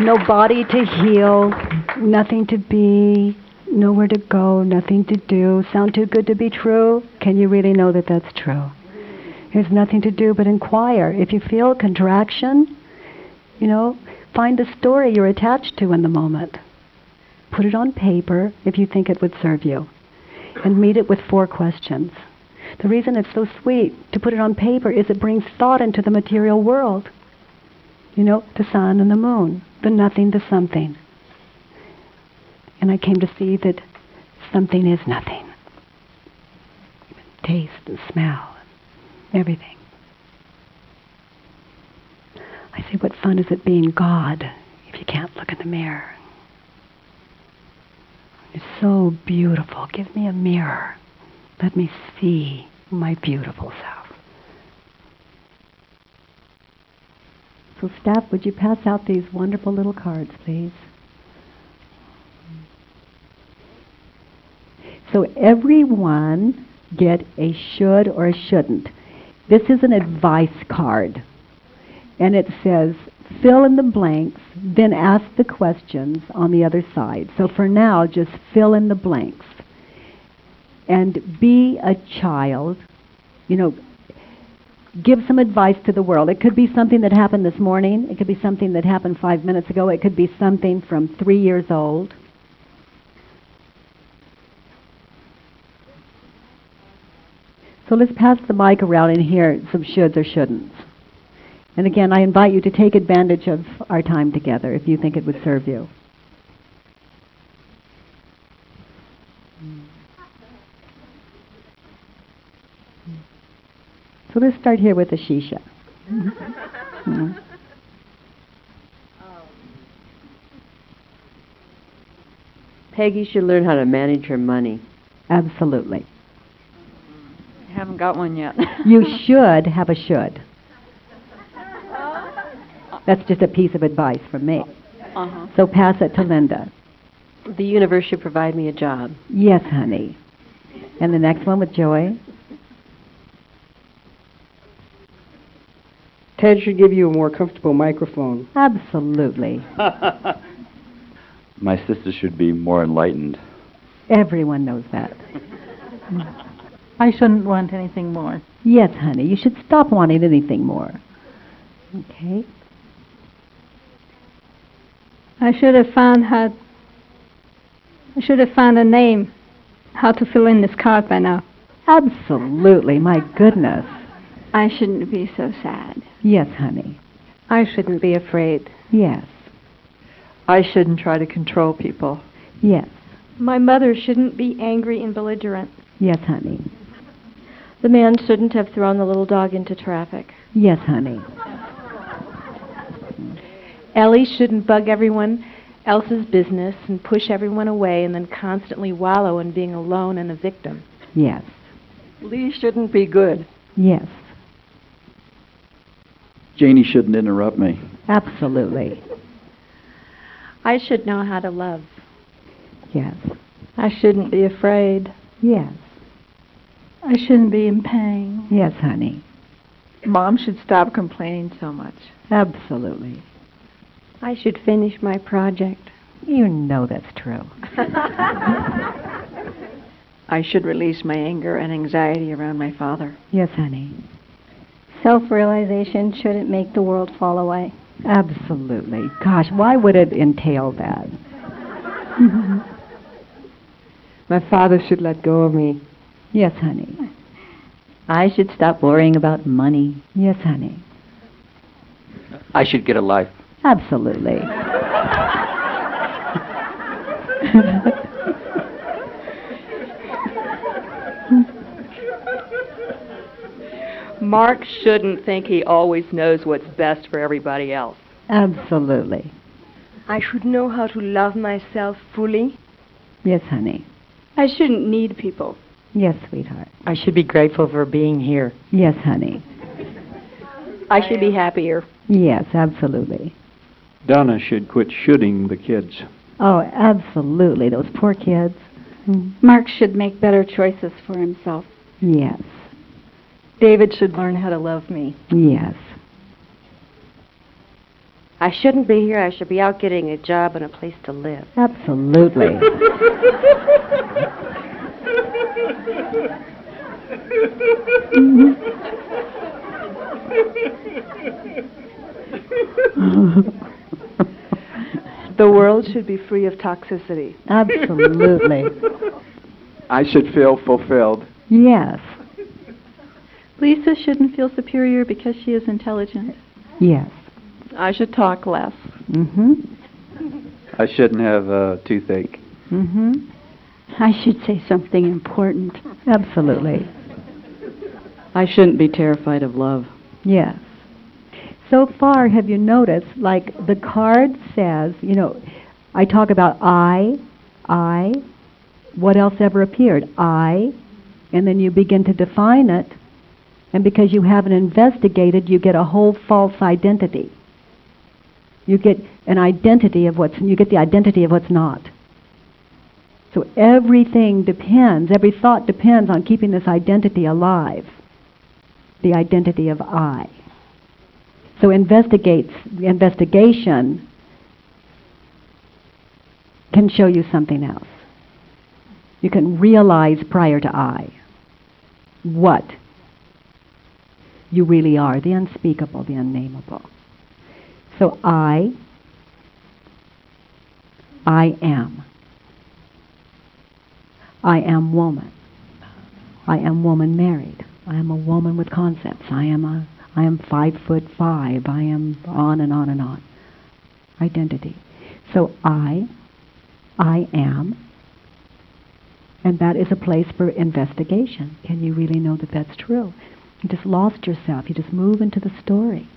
No body to heal, nothing to be, nowhere to go, nothing to do. Sound too good to be true? Can you really know that that's true? There's nothing to do but inquire. If you feel contraction, you know, find the story you're attached to in the moment. Put it on paper if you think it would serve you. And meet it with four questions. The reason it's so sweet to put it on paper is it brings thought into the material world. You know, the sun and the moon, the nothing, the something. And I came to see that something is nothing. Taste and smell, everything. I say, what fun is it being God if you can't look in the mirror? It's so beautiful. Give me a mirror. Let me see my beautiful self. So, staff, would you pass out these wonderful little cards, please? So, everyone get a should or a shouldn't. This is an advice card. And it says, fill in the blanks, then ask the questions on the other side. So, for now, just fill in the blanks and be a child. You know, give some advice to the world. It could be something that happened this morning. It could be something that happened five minutes ago. It could be something from three years old. So let's pass the mic around and hear some shoulds or shouldn'ts. And again, I invite you to take advantage of our time together if you think it would serve you. So let's start here with the shisha. Mm. Peggy should learn how to manage her money. Absolutely. I haven't got one yet. You should have a should. That's just a piece of advice from me. Uh-huh. So pass it to Linda. The universe should provide me a job. Yes, honey. And the next one with Joy. Ted should give you a more comfortable microphone. Absolutely. My sister should be more enlightened. Everyone knows that. I shouldn't want anything more. Yes, honey. You should stop wanting anything more. Okay. I should have found how. I should have found a name, how to fill in this card by now. Absolutely. My goodness. I shouldn't be so sad. Yes, honey. I shouldn't be afraid. Yes. I shouldn't try to control people. Yes. My mother shouldn't be angry and belligerent. Yes, honey. The man shouldn't have thrown the little dog into traffic. Yes, honey. Ellie shouldn't bug everyone else's business and push everyone away and then constantly wallow in being alone and a victim. Yes. Lee shouldn't be good. Yes. Janie shouldn't interrupt me. Absolutely. I should know how to love. Yes. I shouldn't be afraid. Yes. I shouldn't be in pain. Yes, honey. Mom should stop complaining so much. Absolutely. I should finish my project. You know that's true. I should release my anger and anxiety around my father. Yes, honey. Self realization shouldn't make the world fall away. Absolutely. Gosh, why would it entail that? My father should let go of me. Yes, honey. I should stop worrying about money. Yes, honey. I should get a life. Absolutely. Mark shouldn't think he always knows what's best for everybody else. Absolutely. I should know how to love myself fully. Yes, honey. I shouldn't need people. Yes, sweetheart. I should be grateful for being here. Yes, honey. I should be happier. Yes, absolutely. Donna should quit shooting the kids. Oh, absolutely. Those poor kids. Mm-hmm. Mark should make better choices for himself. Yes. David should learn how to love me. Yes. I shouldn't be here. I should be out getting a job and a place to live. Absolutely. the world should be free of toxicity. Absolutely. I should feel fulfilled. Yes. Lisa shouldn't feel superior because she is intelligent. Yes. I should talk less. Mhm. I shouldn't have a toothache. Mhm. I should say something important. Absolutely. I shouldn't be terrified of love. Yes. So far, have you noticed, like the card says, you know, I talk about I, I, what else ever appeared? I, and then you begin to define it, and because you haven't investigated, you get a whole false identity. You get an identity of what's, you get the identity of what's not. So everything depends, every thought depends on keeping this identity alive. The identity of I. So investigates investigation can show you something else. You can realize prior to I what you really are, the unspeakable, the unnameable. So I I am. I am woman. I am woman married. I am a woman with concepts. I am a I am five foot five. I am on and on and on. Identity. So I, I am, and that is a place for investigation. Can you really know that that's true? You just lost yourself. You just move into the story.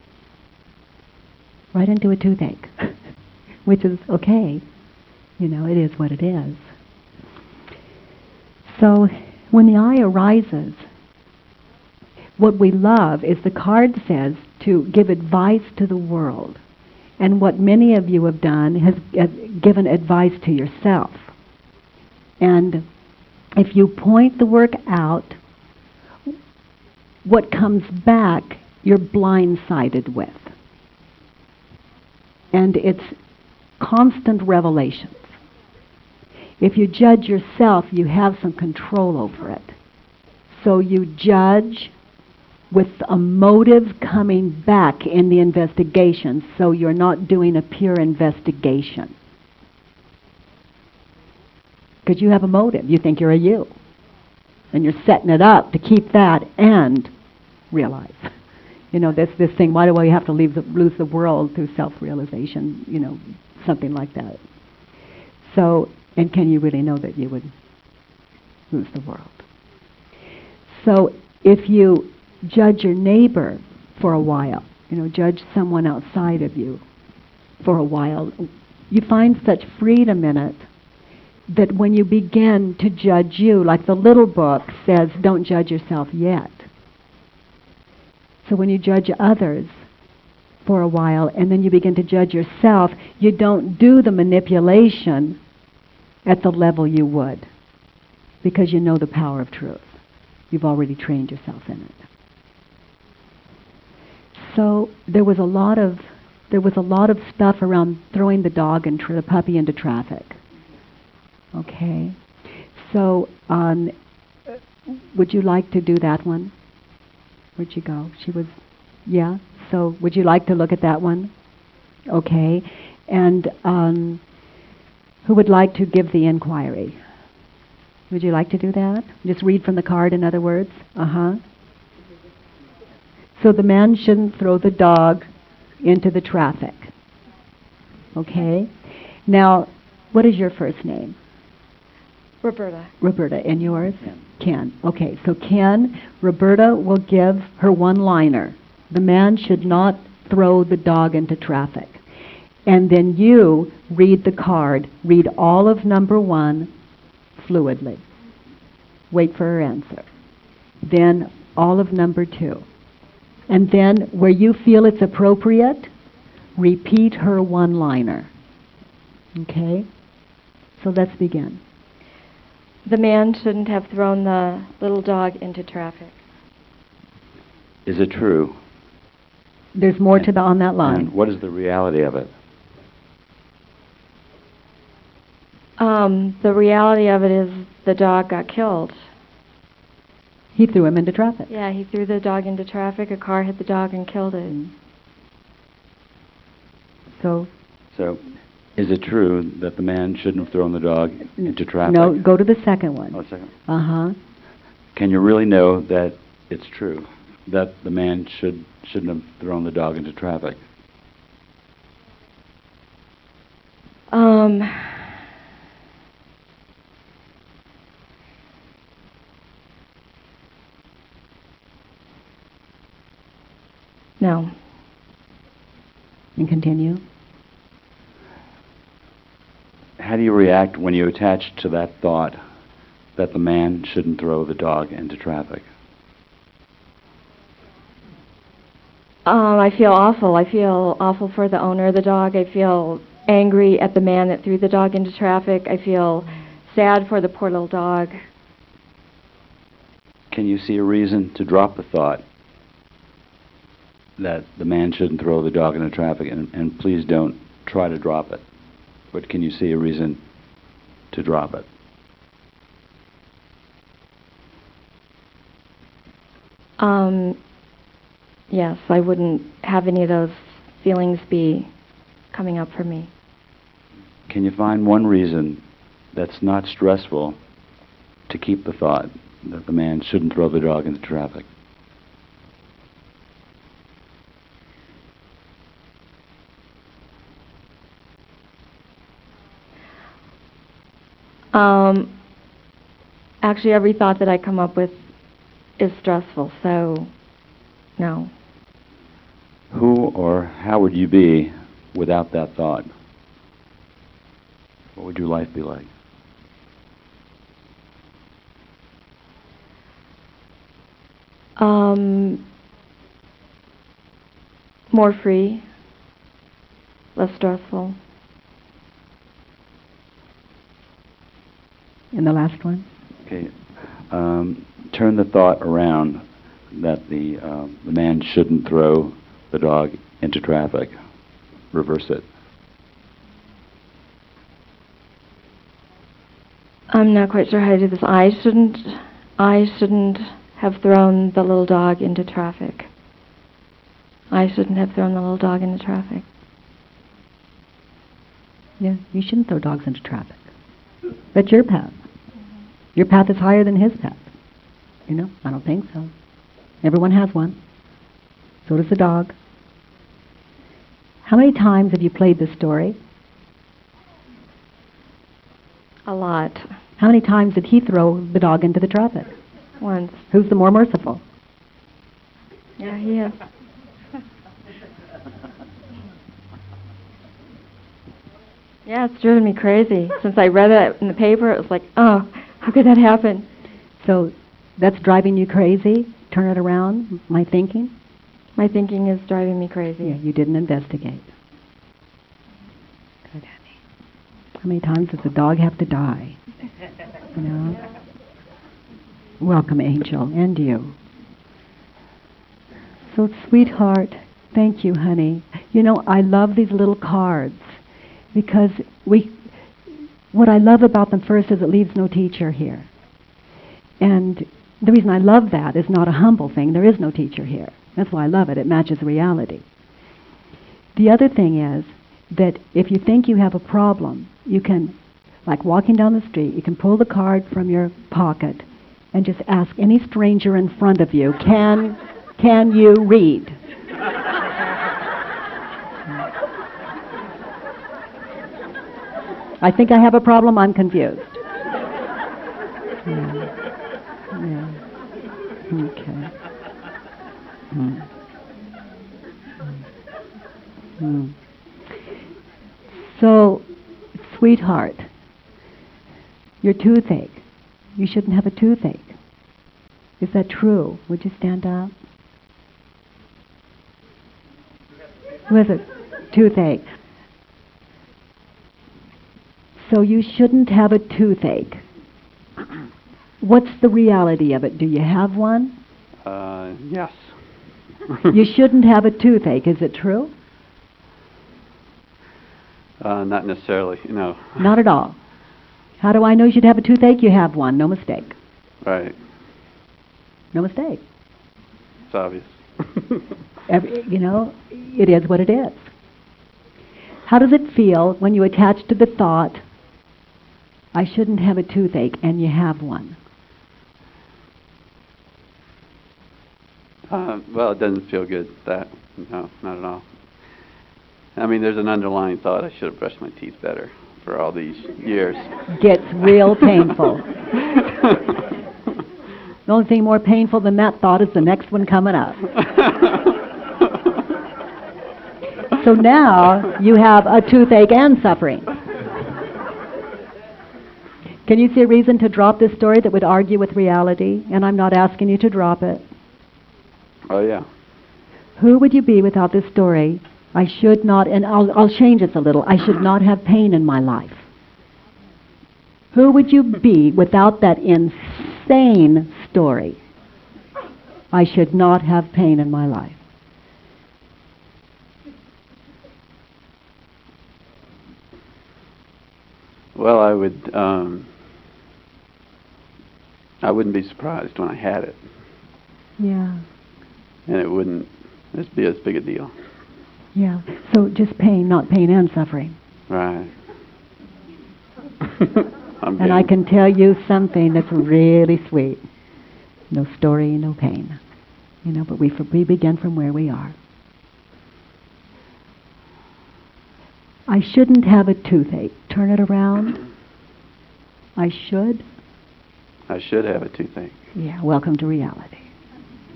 Right into a toothache, which is okay. You know, it is what it is. So when the I arises, what we love is the card says to give advice to the world. And what many of you have done has, has given advice to yourself. And if you point the work out, what comes back, you're blindsided with. And it's constant revelations. If you judge yourself, you have some control over it. So you judge with a motive coming back in the investigation, so you're not doing a pure investigation. Because you have a motive. You think you're a you. And you're setting it up to keep that and realize. You know, this, this thing, why do I have to leave the, lose the world through self realization? You know, something like that. So, and can you really know that you would lose the world? So, if you judge your neighbor for a while, you know, judge someone outside of you for a while, you find such freedom in it that when you begin to judge you, like the little book says, don't judge yourself yet. So when you judge others for a while and then you begin to judge yourself, you don't do the manipulation at the level you would because you know the power of truth. You've already trained yourself in it. So there was a lot of there was a lot of stuff around throwing the dog and the puppy into traffic. Okay, so um, would you like to do that one? Where'd she go? She was, yeah. So would you like to look at that one? Okay, and um, who would like to give the inquiry? Would you like to do that? Just read from the card, in other words. Uh huh. So the man shouldn't throw the dog into the traffic. Okay? Now, what is your first name? Roberta. Roberta. And yours? Ken. Ken. Okay, so Ken, Roberta will give her one liner. The man should not throw the dog into traffic. And then you read the card, read all of number one fluidly. Wait for her answer. Then all of number two. And then where you feel it's appropriate, repeat her one liner. Okay? So let's begin. The man shouldn't have thrown the little dog into traffic. Is it true? There's more to the on that line. And what is the reality of it? Um, the reality of it is the dog got killed. He threw him into traffic. Yeah, he threw the dog into traffic. A car hit the dog and killed it. So. So, is it true that the man shouldn't have thrown the dog into traffic? No, go to the second one. Oh, second. Uh huh. Can you really know that it's true that the man should shouldn't have thrown the dog into traffic? Um. No. And continue. How do you react when you attach to that thought that the man shouldn't throw the dog into traffic? Um, I feel awful. I feel awful for the owner of the dog. I feel angry at the man that threw the dog into traffic. I feel sad for the poor little dog. Can you see a reason to drop the thought that the man shouldn't throw the dog into traffic? And, and please don't try to drop it. But can you see a reason to drop it? Um, yes, I wouldn't have any of those feelings be coming up for me. Can you find one reason that's not stressful to keep the thought that the man shouldn't throw the dog into traffic? Um, actually, every thought that I come up with is stressful, so no. Who or how would you be without that thought? What would your life be like? Um, more free, less stressful. And the last one? Okay. Um, turn the thought around that the, um, the man shouldn't throw the dog into traffic. Reverse it. I'm not quite sure how to do this. I shouldn't. I shouldn't have thrown the little dog into traffic. I shouldn't have thrown the little dog into traffic. Yeah, you shouldn't throw dogs into traffic. That's your path. Your path is higher than his path. You know, I don't think so. Everyone has one. So does the dog. How many times have you played this story? A lot. How many times did he throw the dog into the traffic? Once. Who's the more merciful? Yeah, he is. yeah, it's driven me crazy. Since I read it in the paper, it was like, oh, how could that happen? So that's driving you crazy? Turn it around, my thinking? My thinking is driving me crazy. Yeah, you didn't investigate. Good, honey. How many times does a dog have to die? You know? Welcome, Angel, and you. So, sweetheart, thank you, honey. You know, I love these little cards because we. What I love about them first is it leaves no teacher here. And the reason I love that is not a humble thing. There is no teacher here. That's why I love it. It matches reality. The other thing is that if you think you have a problem, you can, like walking down the street, you can pull the card from your pocket and just ask any stranger in front of you, can can you read? I think I have a problem. I'm confused. Yeah. Yeah. Okay. Hmm. Hmm. So, sweetheart, your toothache. You shouldn't have a toothache. Is that true? Would you stand up? Who has a toothache? So you shouldn't have a toothache. What's the reality of it? Do you have one? Uh, yes. you shouldn't have a toothache. Is it true? Uh, not necessarily, no. Not at all. How do I know you should have a toothache? You have one. No mistake. Right. No mistake. It's obvious. Every, you know, it is what it is. How does it feel when you attach to the thought, I shouldn't have a toothache, and you have one? Uh, well, it doesn't feel good, that. No, not at all. I mean, there's an underlying thought I should have brushed my teeth better for all these years. Gets real painful. the only thing more painful than that thought is the next one coming up. so now you have a toothache and suffering. Can you see a reason to drop this story that would argue with reality? And I'm not asking you to drop it. Oh, yeah. Who would you be without this story? I should not, and I'll, I'll change this a little. I should not have pain in my life. Who would you be without that insane story? I should not have pain in my life. Well, I would. Um, I wouldn't be surprised when I had it. Yeah. And it wouldn't just be as big a deal. Yeah. So just pain, not pain and suffering. Right. and I can tell you something that's really sweet. No story, no pain. You know, but we we begin from where we are. I shouldn't have a toothache. Turn it around. I should. I should have a toothache. Yeah, welcome to reality.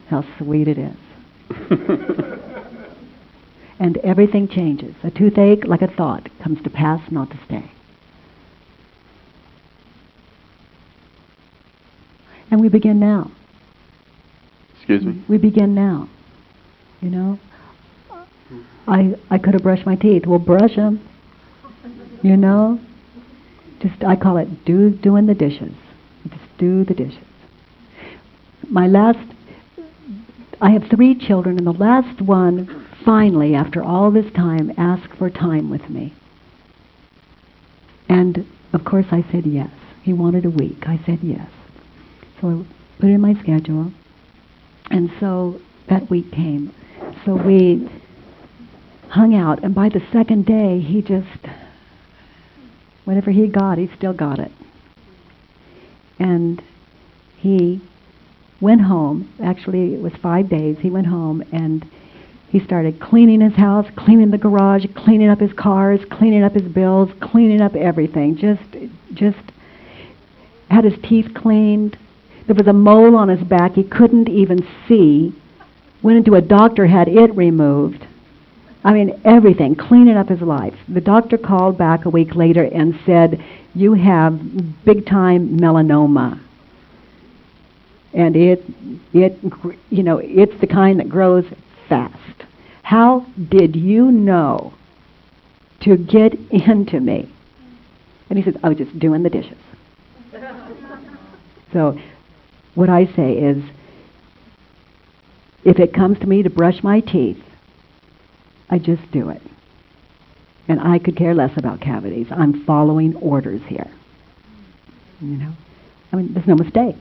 How sweet it is. and everything changes. A toothache, like a thought, comes to pass, not to stay. And we begin now. Excuse me? We begin now. You know? I I could have brushed my teeth. Well, brush them. You know? Just I call it do doing the dishes. Do the dishes. My last I have three children and the last one finally after all this time asked for time with me. And of course I said yes. He wanted a week. I said yes. So I put it in my schedule. And so that week came. So we hung out, and by the second day, he just, whatever he got, he still got it. And he went home. Actually, it was five days. He went home and he started cleaning his house, cleaning the garage, cleaning up his cars, cleaning up his bills, cleaning up everything. Just, just had his teeth cleaned. There was a mole on his back he couldn't even see. Went into a doctor, had it removed. I mean, everything, cleaning up his life. The doctor called back a week later and said, You have big time melanoma. And it, it, you know, it's the kind that grows fast. How did you know to get into me? And he says, I was just doing the dishes. so, what I say is, if it comes to me to brush my teeth, I just do it. And I could care less about cavities. I'm following orders here. You know? I mean, there's no mistake.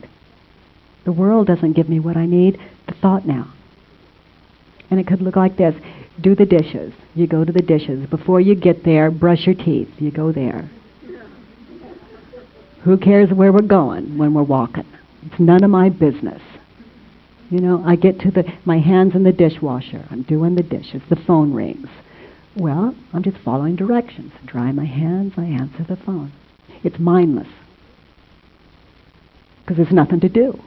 The world doesn't give me what I need, the thought now. And it could look like this do the dishes. You go to the dishes. Before you get there, brush your teeth. You go there. Who cares where we're going when we're walking? It's none of my business. You know, I get to the my hands in the dishwasher. I'm doing the dishes. The phone rings. Well, I'm just following directions. Dry my hands. I answer the phone. It's mindless because there's nothing to do.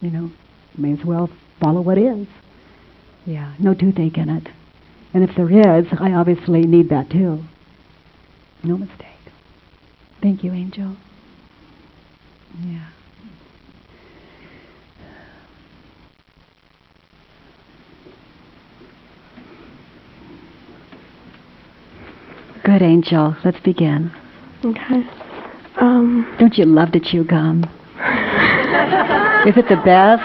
You know, may as well follow what is. Yeah, no toothache in it. And if there is, I obviously need that too. No mistake. Thank you, Angel. Yeah. Good, Angel. Let's begin. Okay. Um, Don't you love to chew gum? Is it the best?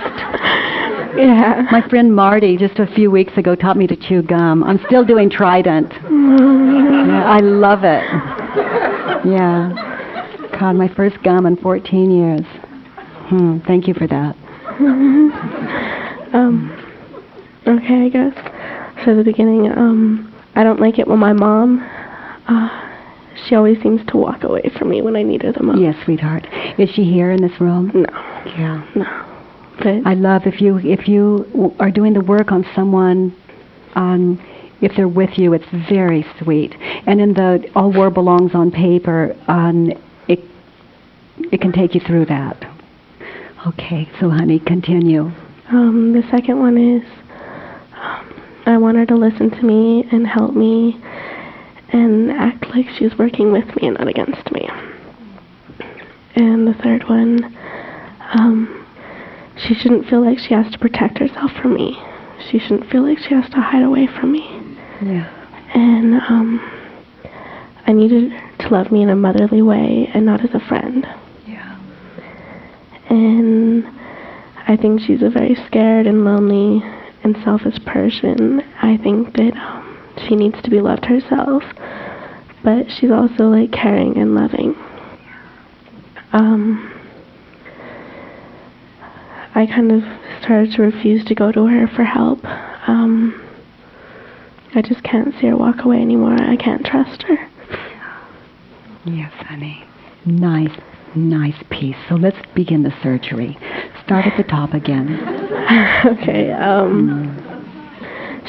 Yeah. My friend Marty just a few weeks ago taught me to chew gum. I'm still doing Trident. Yeah, I love it. Yeah. God, my first gum in 14 years. Hmm, thank you for that. um, okay, I guess. So the beginning, um, I don't like it when my mom, uh, she always seems to walk away from me when I need her the most. Yes, sweetheart. Is she here in this room? No. Yeah. No. But I love if you if you are doing the work on someone, um, if they're with you, it's very sweet. And in the All War Belongs on paper, um, it it can take you through that. Okay, so honey, continue. Um, the second one is um, I want her to listen to me and help me and act like she's working with me and not against me. And the third one, um, she shouldn't feel like she has to protect herself from me. She shouldn't feel like she has to hide away from me. Yeah. And um, I needed to love me in a motherly way and not as a friend. Yeah. And I think she's a very scared and lonely and selfish person. I think that um, she needs to be loved herself, but she's also like caring and loving. Um, I kind of started to refuse to go to her for help. Um, I just can't see her walk away anymore. I can't trust her. Yes, honey. Nice, nice piece. So let's begin the surgery. Start at the top again. okay. Um,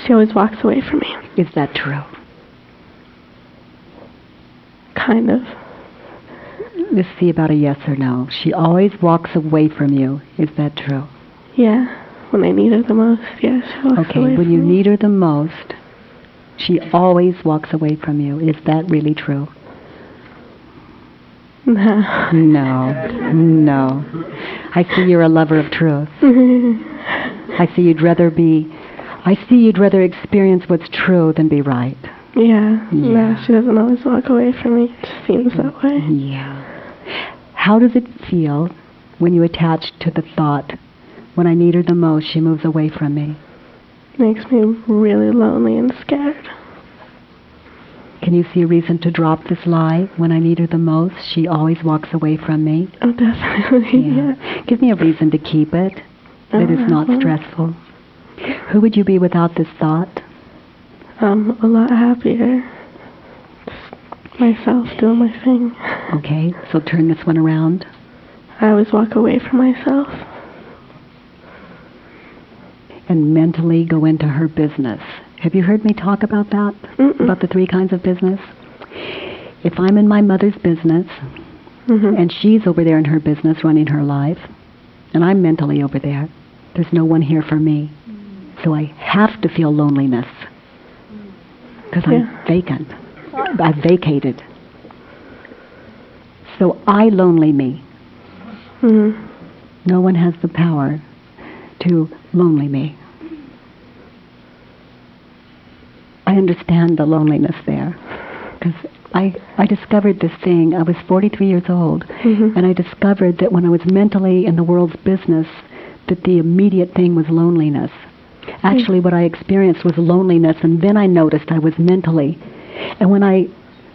she always walks away from me. Is that true? Kind of. Let's see about a yes or no. She always walks away from you. Is that true? Yeah. When I need her the most, yeah, she walks Okay, when you me. need her the most, she always walks away from you. Is that really true? No. No. No. I see you're a lover of truth. I see you'd rather be I see you'd rather experience what's true than be right. Yeah. No, Yeah. she doesn't always walk away from me. It seems that way. Yeah. How does it feel when you attach to the thought, when I need her the most, she moves away from me? Makes me really lonely and scared. Can you see a reason to drop this lie? When I need her the most, she always walks away from me. Oh, definitely. Yeah. Give me a reason to keep it that is not Uh-huh. stressful. Who would you be without this thought? Um, a lot happier. Just myself doing my thing. Okay, so turn this one around. I always walk away from myself. and mentally go into her business. Have you heard me talk about that? Mm-mm. About the three kinds of business? If I'm in my mother's business Mm-hmm. and she's over there in her business running her life, and I'm mentally over there, there's no one here for me. So I have to feel loneliness because I'm vacant. I've vacated. So I lonely me. hmm No one has the power to lonely me. I understand the loneliness there because I, I discovered this thing. I was 43 years old, Mhm. and I discovered that when I was mentally in the world's business, that the immediate thing was loneliness. Actually, what I experienced was loneliness, and then I noticed I was mentally. And when I,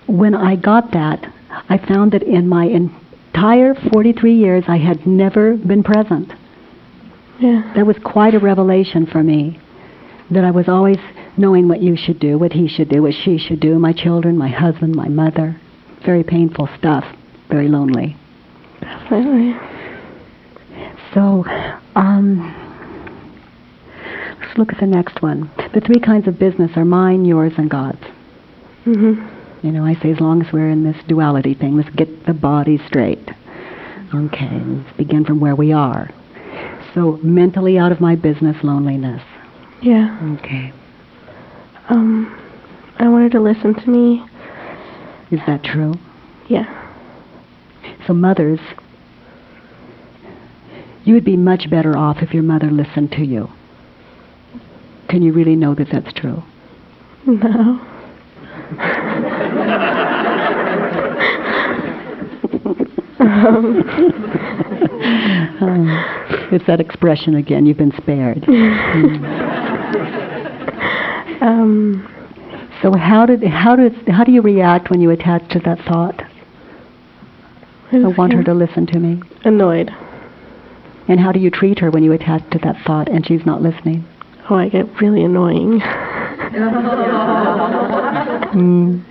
when I got that, I found that in my entire 43 years, I had never been present. Yeah. That was quite a revelation for me. That I was always knowing what you should do, what he should do, what she should do, my children, my husband, my mother. Very painful stuff. Very lonely. Definitely. So, um, Let's look at the next one. The three kinds of business are mine, yours, and God's. Mhm. You know, I say as long as we're in this duality thing, let's get the body straight. Okay, let's begin from where we are. So, mentally out of my business, loneliness. Yeah. Okay. Um, I wanted to listen to me. Is that true? Yeah. So, mothers, you would be much better off if your mother listened to you. Can you really know that that's true? No. um, Um, it's that expression again. You've been spared. um, so how did how did how do you react when you attach to that thought? I want her to listen to me. Annoyed. And how do you treat her when you attach to that thought and she's not listening? Oh, I get really annoying. Mm.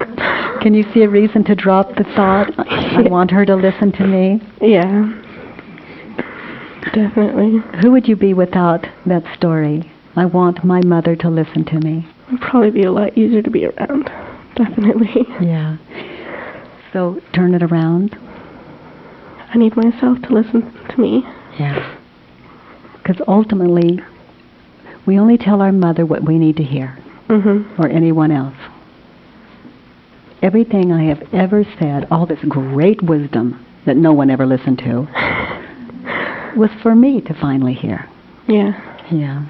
Can you see a reason to drop the thought? I want her to listen to me. Yeah. Definitely. Who would you be without that story? I want my mother to listen to me. It'd probably be a lot easier to be around. Definitely. Yeah. So turn it around. I need myself to listen to me. Yeah. Because ultimately, we only tell our mother what we need to hear, Mhm. or anyone else. Everything I have ever said, all this great wisdom that no one ever listened to, was for me to finally hear. Yeah. Yeah.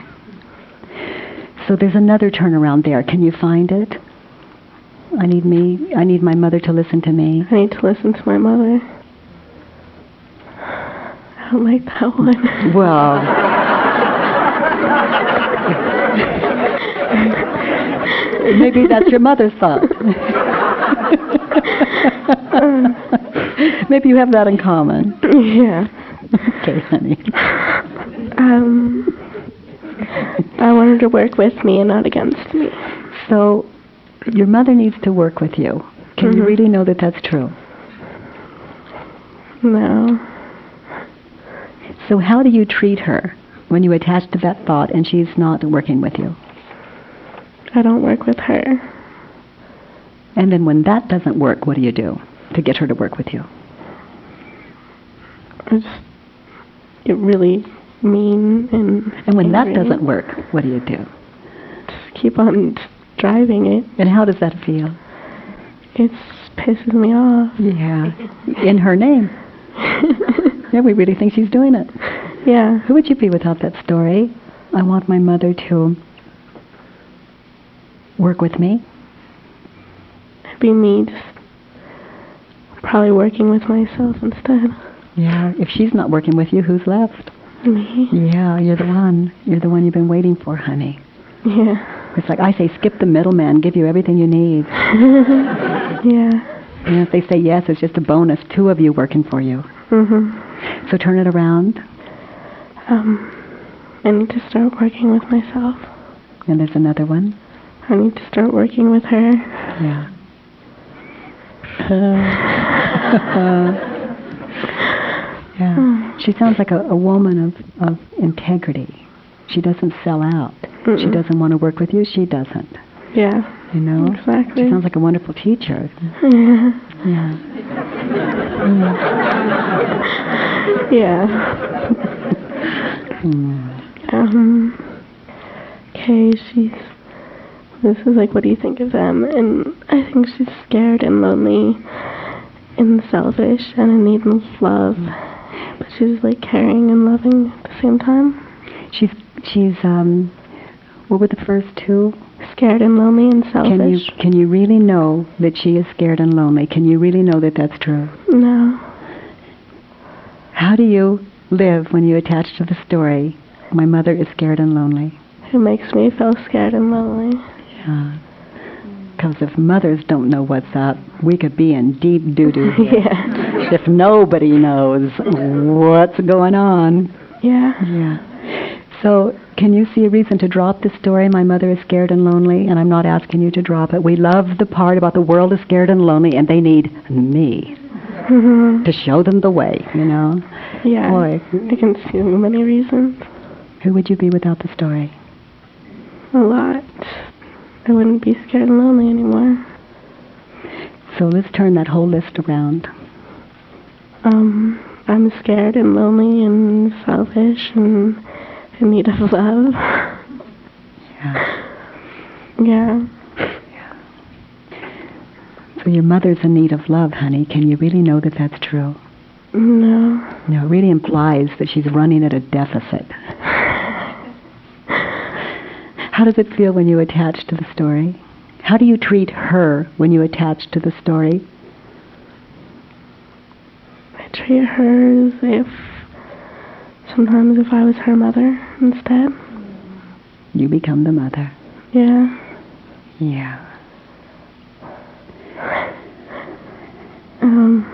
So there's another turnaround there. Can you find it? I need me. I need my mother to listen to me. I need to listen to my mother. I don't like that one. Well. Maybe that's your mother's thought. Maybe you have that in common. Yeah. Okay, honey. Um, I want her to work with me and not against me. So, your mother needs to work with you. Can you Mhm. really know that that's true? No. So, how do you treat her when you attach to that thought and she's not working with you? I don't work with her. And then, when that doesn't work, what do you do to get her to work with you? I just get really mean and. And when that doesn't work, what do you do? Just keep on driving it. And how does that feel? It pisses me off. Yeah. In her name. yeah, we really think she's doing it. Yeah. Who would you be without that story? I want my mother to work with me. It'd be me just probably working with myself instead. Yeah. If she's not working with you, who's left? Me. Yeah, you're the one. You're the one you've been waiting for, honey. Yeah. It's like I say, skip the middleman, give you everything you need. yeah. And if they say yes, it's just a bonus. Two of you working for you. Mm-hmm. So turn it around. Um, I need to start working with myself. And there's another one. I need to start working with her. Yeah. yeah. She sounds like a, a woman of, of integrity. She doesn't sell out. She Mm-mm. doesn't want to work with you. She doesn't. Yeah. You know? Exactly. She sounds like a wonderful teacher. Yeah. Yeah. Yeah. Mm. Um. Okay, she's. This is like, what do you think of them? And I think she's scared and lonely and selfish and in need of love. But she's like caring and loving at the same time. She's she's um. What were the first two? Scared and lonely and selfish. Can you can you really know that she is scared and lonely? Can you really know that that's true? No. How do you live when you attach to the story? My mother is scared and lonely. It makes me feel scared and lonely. Because if mothers don't know what's up, we could be in deep doo doo. yeah. If nobody knows what's going on. Yeah. Yeah. So, can you see a reason to drop the story? My mother is scared and lonely, and I'm not asking you to drop it. We love the part about the world is scared and lonely, and they need me Mhm. to show them the way, you know? Yeah. Boy, I can see many reasons. who would you be without the story? a lot. I wouldn't be scared and lonely anymore. So let's turn that whole list around. Um, I'm scared and lonely and selfish and in need of love. Yeah. Yeah. So your mother's in need of love, honey. Can you really know that that's true? No. No, it really implies that she's running at a deficit. How does it feel when you attach to the story? How do you treat her when you attach to the story? I treat her as if sometimes if I was her mother instead. You become the mother. Yeah. Yeah. Um,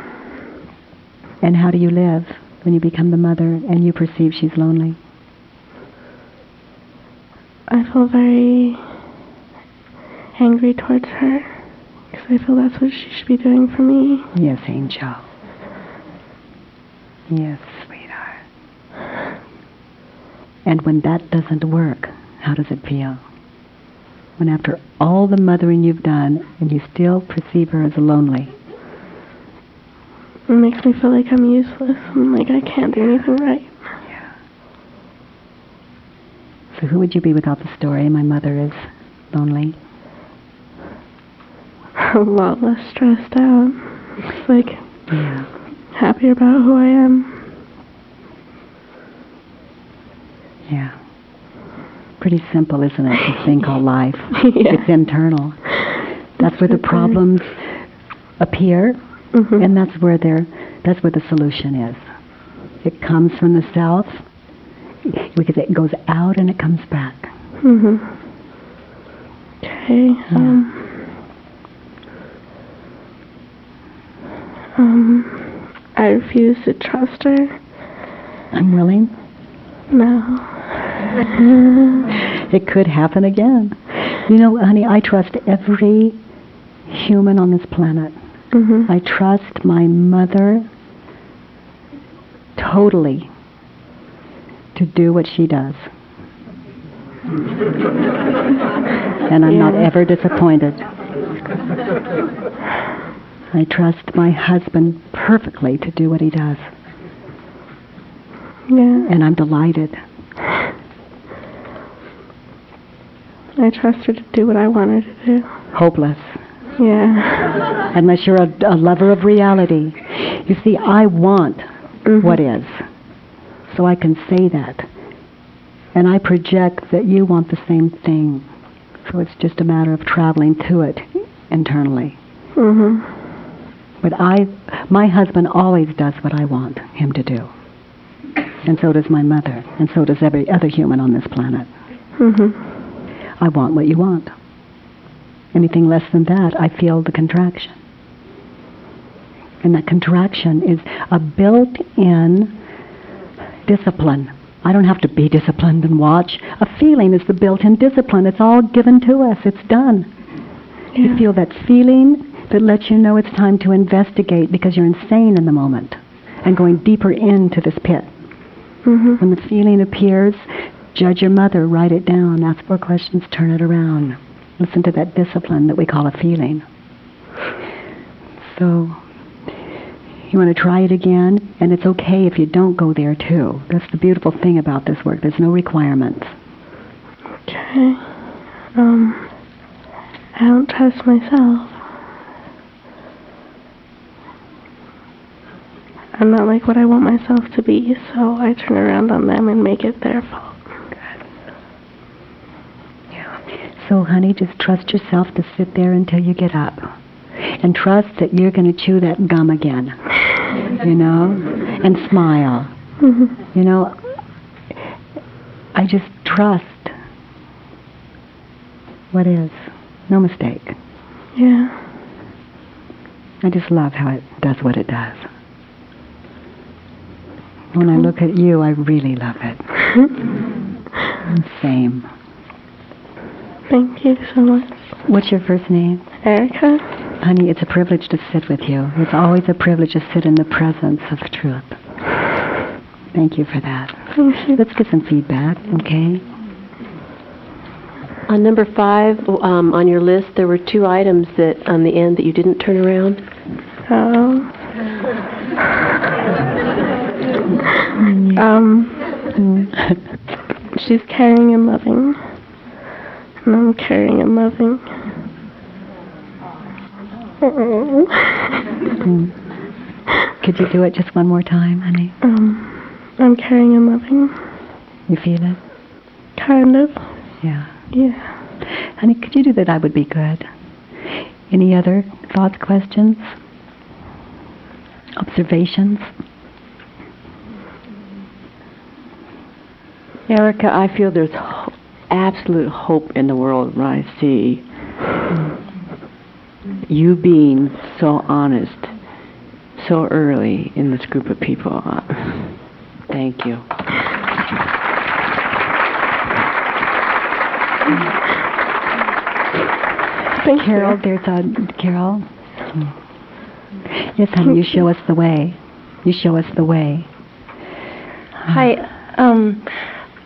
And how do you live when you become the mother and you perceive she's lonely? I feel very angry towards her because I feel that's what she should be doing for me. Yes, angel. Yes, sweetheart. And when that doesn't work, how does it feel? When after all the mothering you've done and you still perceive her as lonely, It makes me feel like I'm useless and like I can't do anything right. So who would you be without the story? My mother is lonely. a lot less stressed out. It's like Yeah. happy about who I am. Yeah. Pretty simple, isn't it? This thing called life. Yeah. It's internal. That's where the problems appear, Mhm. and that's where they're, that's where the solution is. It comes from the south because it goes out and it comes back. Mhm. Okay. Um. Um. I refuse to trust her. I'm willing. No. It could happen again. You know, honey, I trust every human on this planet. Mhm. I trust my mother totally to do what she does. And I'm not ever disappointed. I trust my husband perfectly to do what he does. Yeah. And I'm delighted. I trust her to do what I want her to do. Hopeless. Yeah. Unless you're a, a lover of reality. You see, I want mm-hmm. what is. So I can say that. And I project that you want the same thing. So it's just a matter of traveling to it internally. Mhm. But I, my husband always does what I want him to do. And so does my mother. And so does every other human on this planet. Mhm. I want what you want. Anything less than that, I feel the contraction. And that contraction is a built in discipline. I don't have to be disciplined and watch. A feeling is the built in discipline. It's all given to us, it's done. You feel that feeling that lets you know it's time to investigate because you're insane in the moment and going deeper into this pit. Mhm. When the feeling appears, judge your mother, write it down, ask for questions, turn it around. Listen to that discipline that we call a feeling. So, you want to try it again, and it's okay if you don't go there too. That's the beautiful thing about this work. There's no requirements. Okay. Um. I don't trust myself. I'm not like what I want myself to be, so I turn around on them and make it their fault. So, honey, just trust yourself to sit there until you get up. And trust that you're going to chew that gum again. You know? And smile. Mhm. You know, I just trust what is. No mistake. Yeah. I just love how it does what it does. When I look at you, I really love it. Same. Thank you so much. What's your first name? Erica. Honey, it's a privilege to sit with you. It's always a privilege to sit in the presence of truth. Thank you for that. Thank you. Let's get some feedback, okay? On number five, um, on your list, there were two items that on the end that you didn't turn around. Oh. um, she's caring and loving, and I'm caring and loving. Mm. Could you do it just one more time, honey? Um, I'm caring and loving. You feel it? Kind of. Yeah. Yeah. Honey, could you do that? I would be good. Any other thoughts, questions, observations? Erica, I feel there's ho- absolute hope in the world when I see you being so honest so early in this group of people. Uh, Thank you. Thank Carol, you. there's a Carol. Yes, honey, you show us the way. You show us the way. Hi. Um,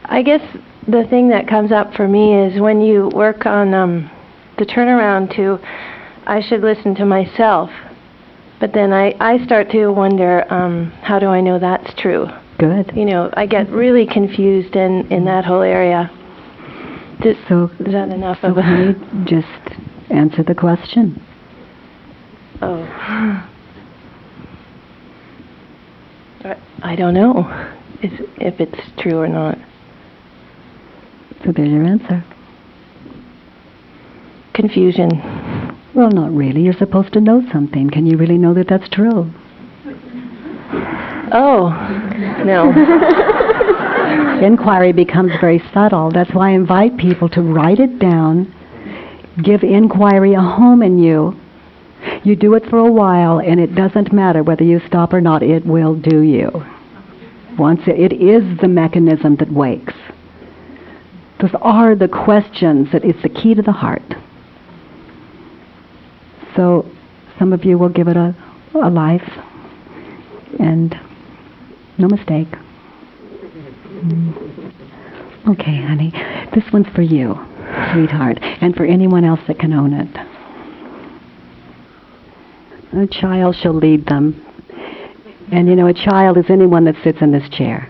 I guess the thing that comes up for me is when you work on um, the turnaround to, I should listen to myself. But then I, I start to wonder, um, how do I know that's true? Good. You know, I get really confused in, in that whole area. Does, So, is that enough so of a... just answer the question. Oh. I- I don't know if, if it's true or not. So there's your answer. Confusion. Well, not really. You're supposed to know something. Can you really know that that's true? Oh, no. Inquiry becomes very subtle. That's why I invite people to write it down, give inquiry a home in you. You do it for a while, and it doesn't matter whether you stop or not, it will do you. Once it, it is the mechanism that wakes. Those are the questions that is the key to the heart. So some of you will give it a, a life, and no mistake. Mm. Okay, honey. This one's for you, sweetheart, and for anyone else that can own it. A child shall lead them. And you know, a child is anyone that sits in this chair.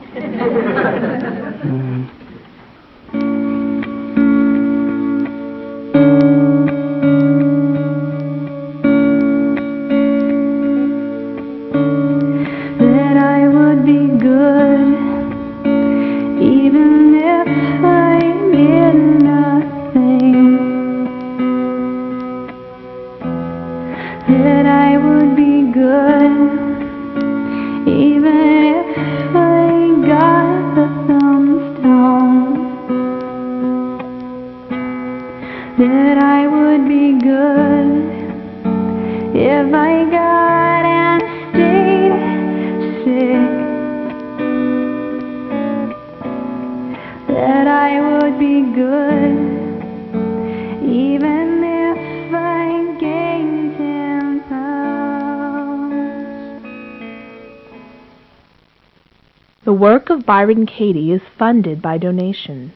Work of Byron Katie is funded by donation.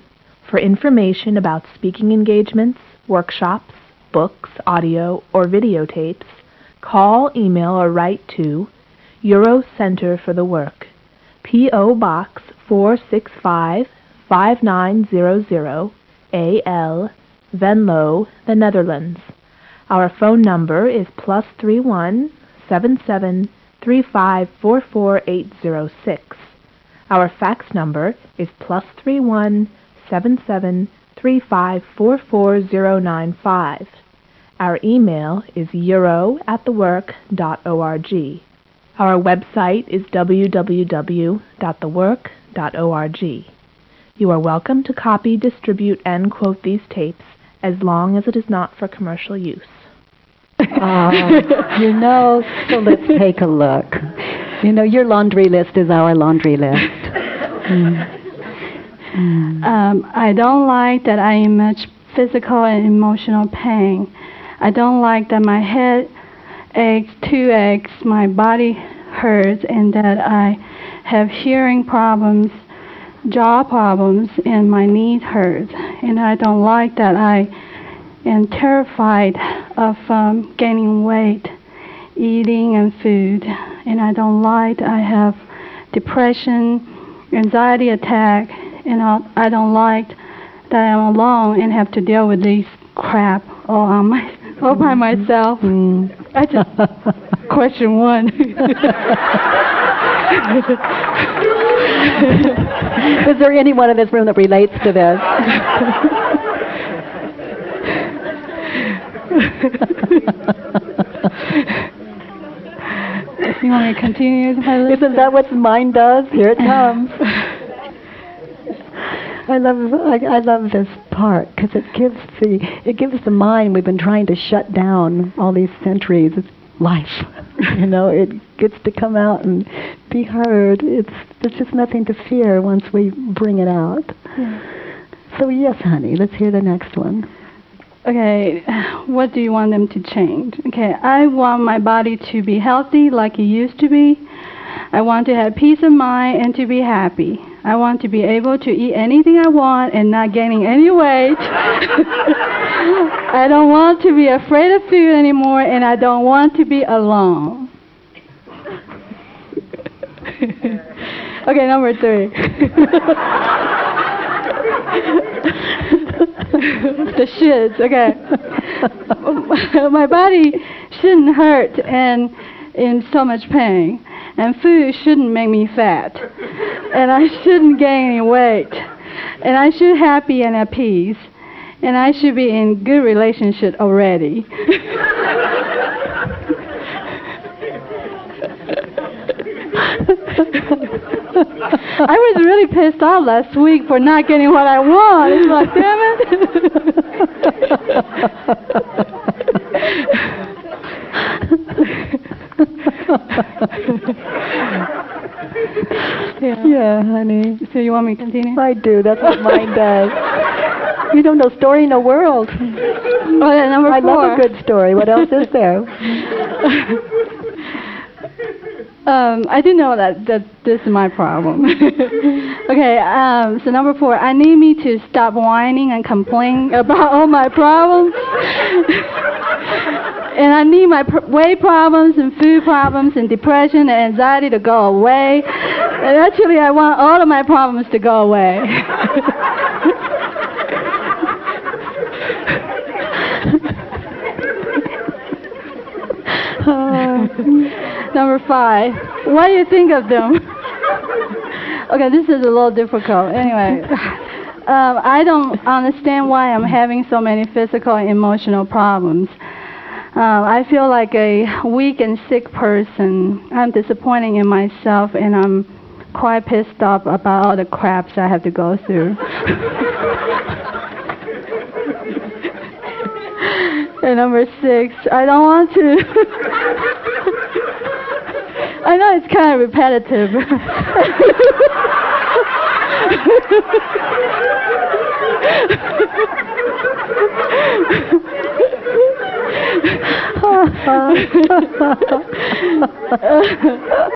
For information about speaking engagements, workshops, books, audio, or videotapes, call, email, or write to Euro Center for the Work, P.O. Box 465 5900 AL, Venlo, the Netherlands. Our phone number is plus three one seven seven three five four four eight zero six. Our fax number is plus three one seven seven three five four four zero nine five. Our email is euro at thework.org. Our website is www.thework.org. You are welcome to copy, distribute, and quote these tapes as long as it is not for commercial use. Uh, you know, so let's take a look. You know, your laundry list is our laundry list. Mm. Um, I don't like that I am much physical and emotional pain. I don't like that my head aches, two aches, my body hurts, and that I have hearing problems jaw problems and my knees hurt. And I don't like that I am terrified of um, gaining weight, eating and food. And I don't like I have depression, anxiety attack, and I, I don't like that I'm alone and have to deal with these crap all on my all by myself. Mm. I just question one. Is there anyone in this room that relates to this? you want me to continue my list? Isn't that what mine does? Here it comes. I love I, I love this part because it gives the it gives the mind we've been trying to shut down all these centuries. It's life, you know. It gets to come out and be heard. It's there's just nothing to fear once we bring it out. Yeah. So yes, honey, let's hear the next one. Okay, what do you want them to change? Okay, I want my body to be healthy like it used to be. I want to have peace of mind and to be happy. I want to be able to eat anything I want and not gaining any weight. I don't want to be afraid of food anymore and I don't want to be alone. okay, number three. the shits, okay. My body shouldn't hurt and in so much pain. And food shouldn't make me fat. And I shouldn't gain any weight. And I should be happy and at peace. And I should be in good relationship already. I was really pissed off last week for not getting what I want. It's like, damn it. yeah. yeah, honey. So you want me to continue? I do. That's what mine does. You don't know story in the world. Oh, yeah, number I four. love a good story. What else is there? Um, I didn't know that, that this is my problem. okay, um, so number four, I need me to stop whining and complaining about all my problems. and I need my pr- weight problems and food problems and depression and anxiety to go away. And actually, I want all of my problems to go away. Uh, number five. What do you think of them? okay, this is a little difficult. Anyway, um, I don't understand why I'm having so many physical and emotional problems. Um, I feel like a weak and sick person. I'm disappointing in myself, and I'm quite pissed off about all the craps I have to go through. and number six, I don't want to. I know it's kind of repetitive.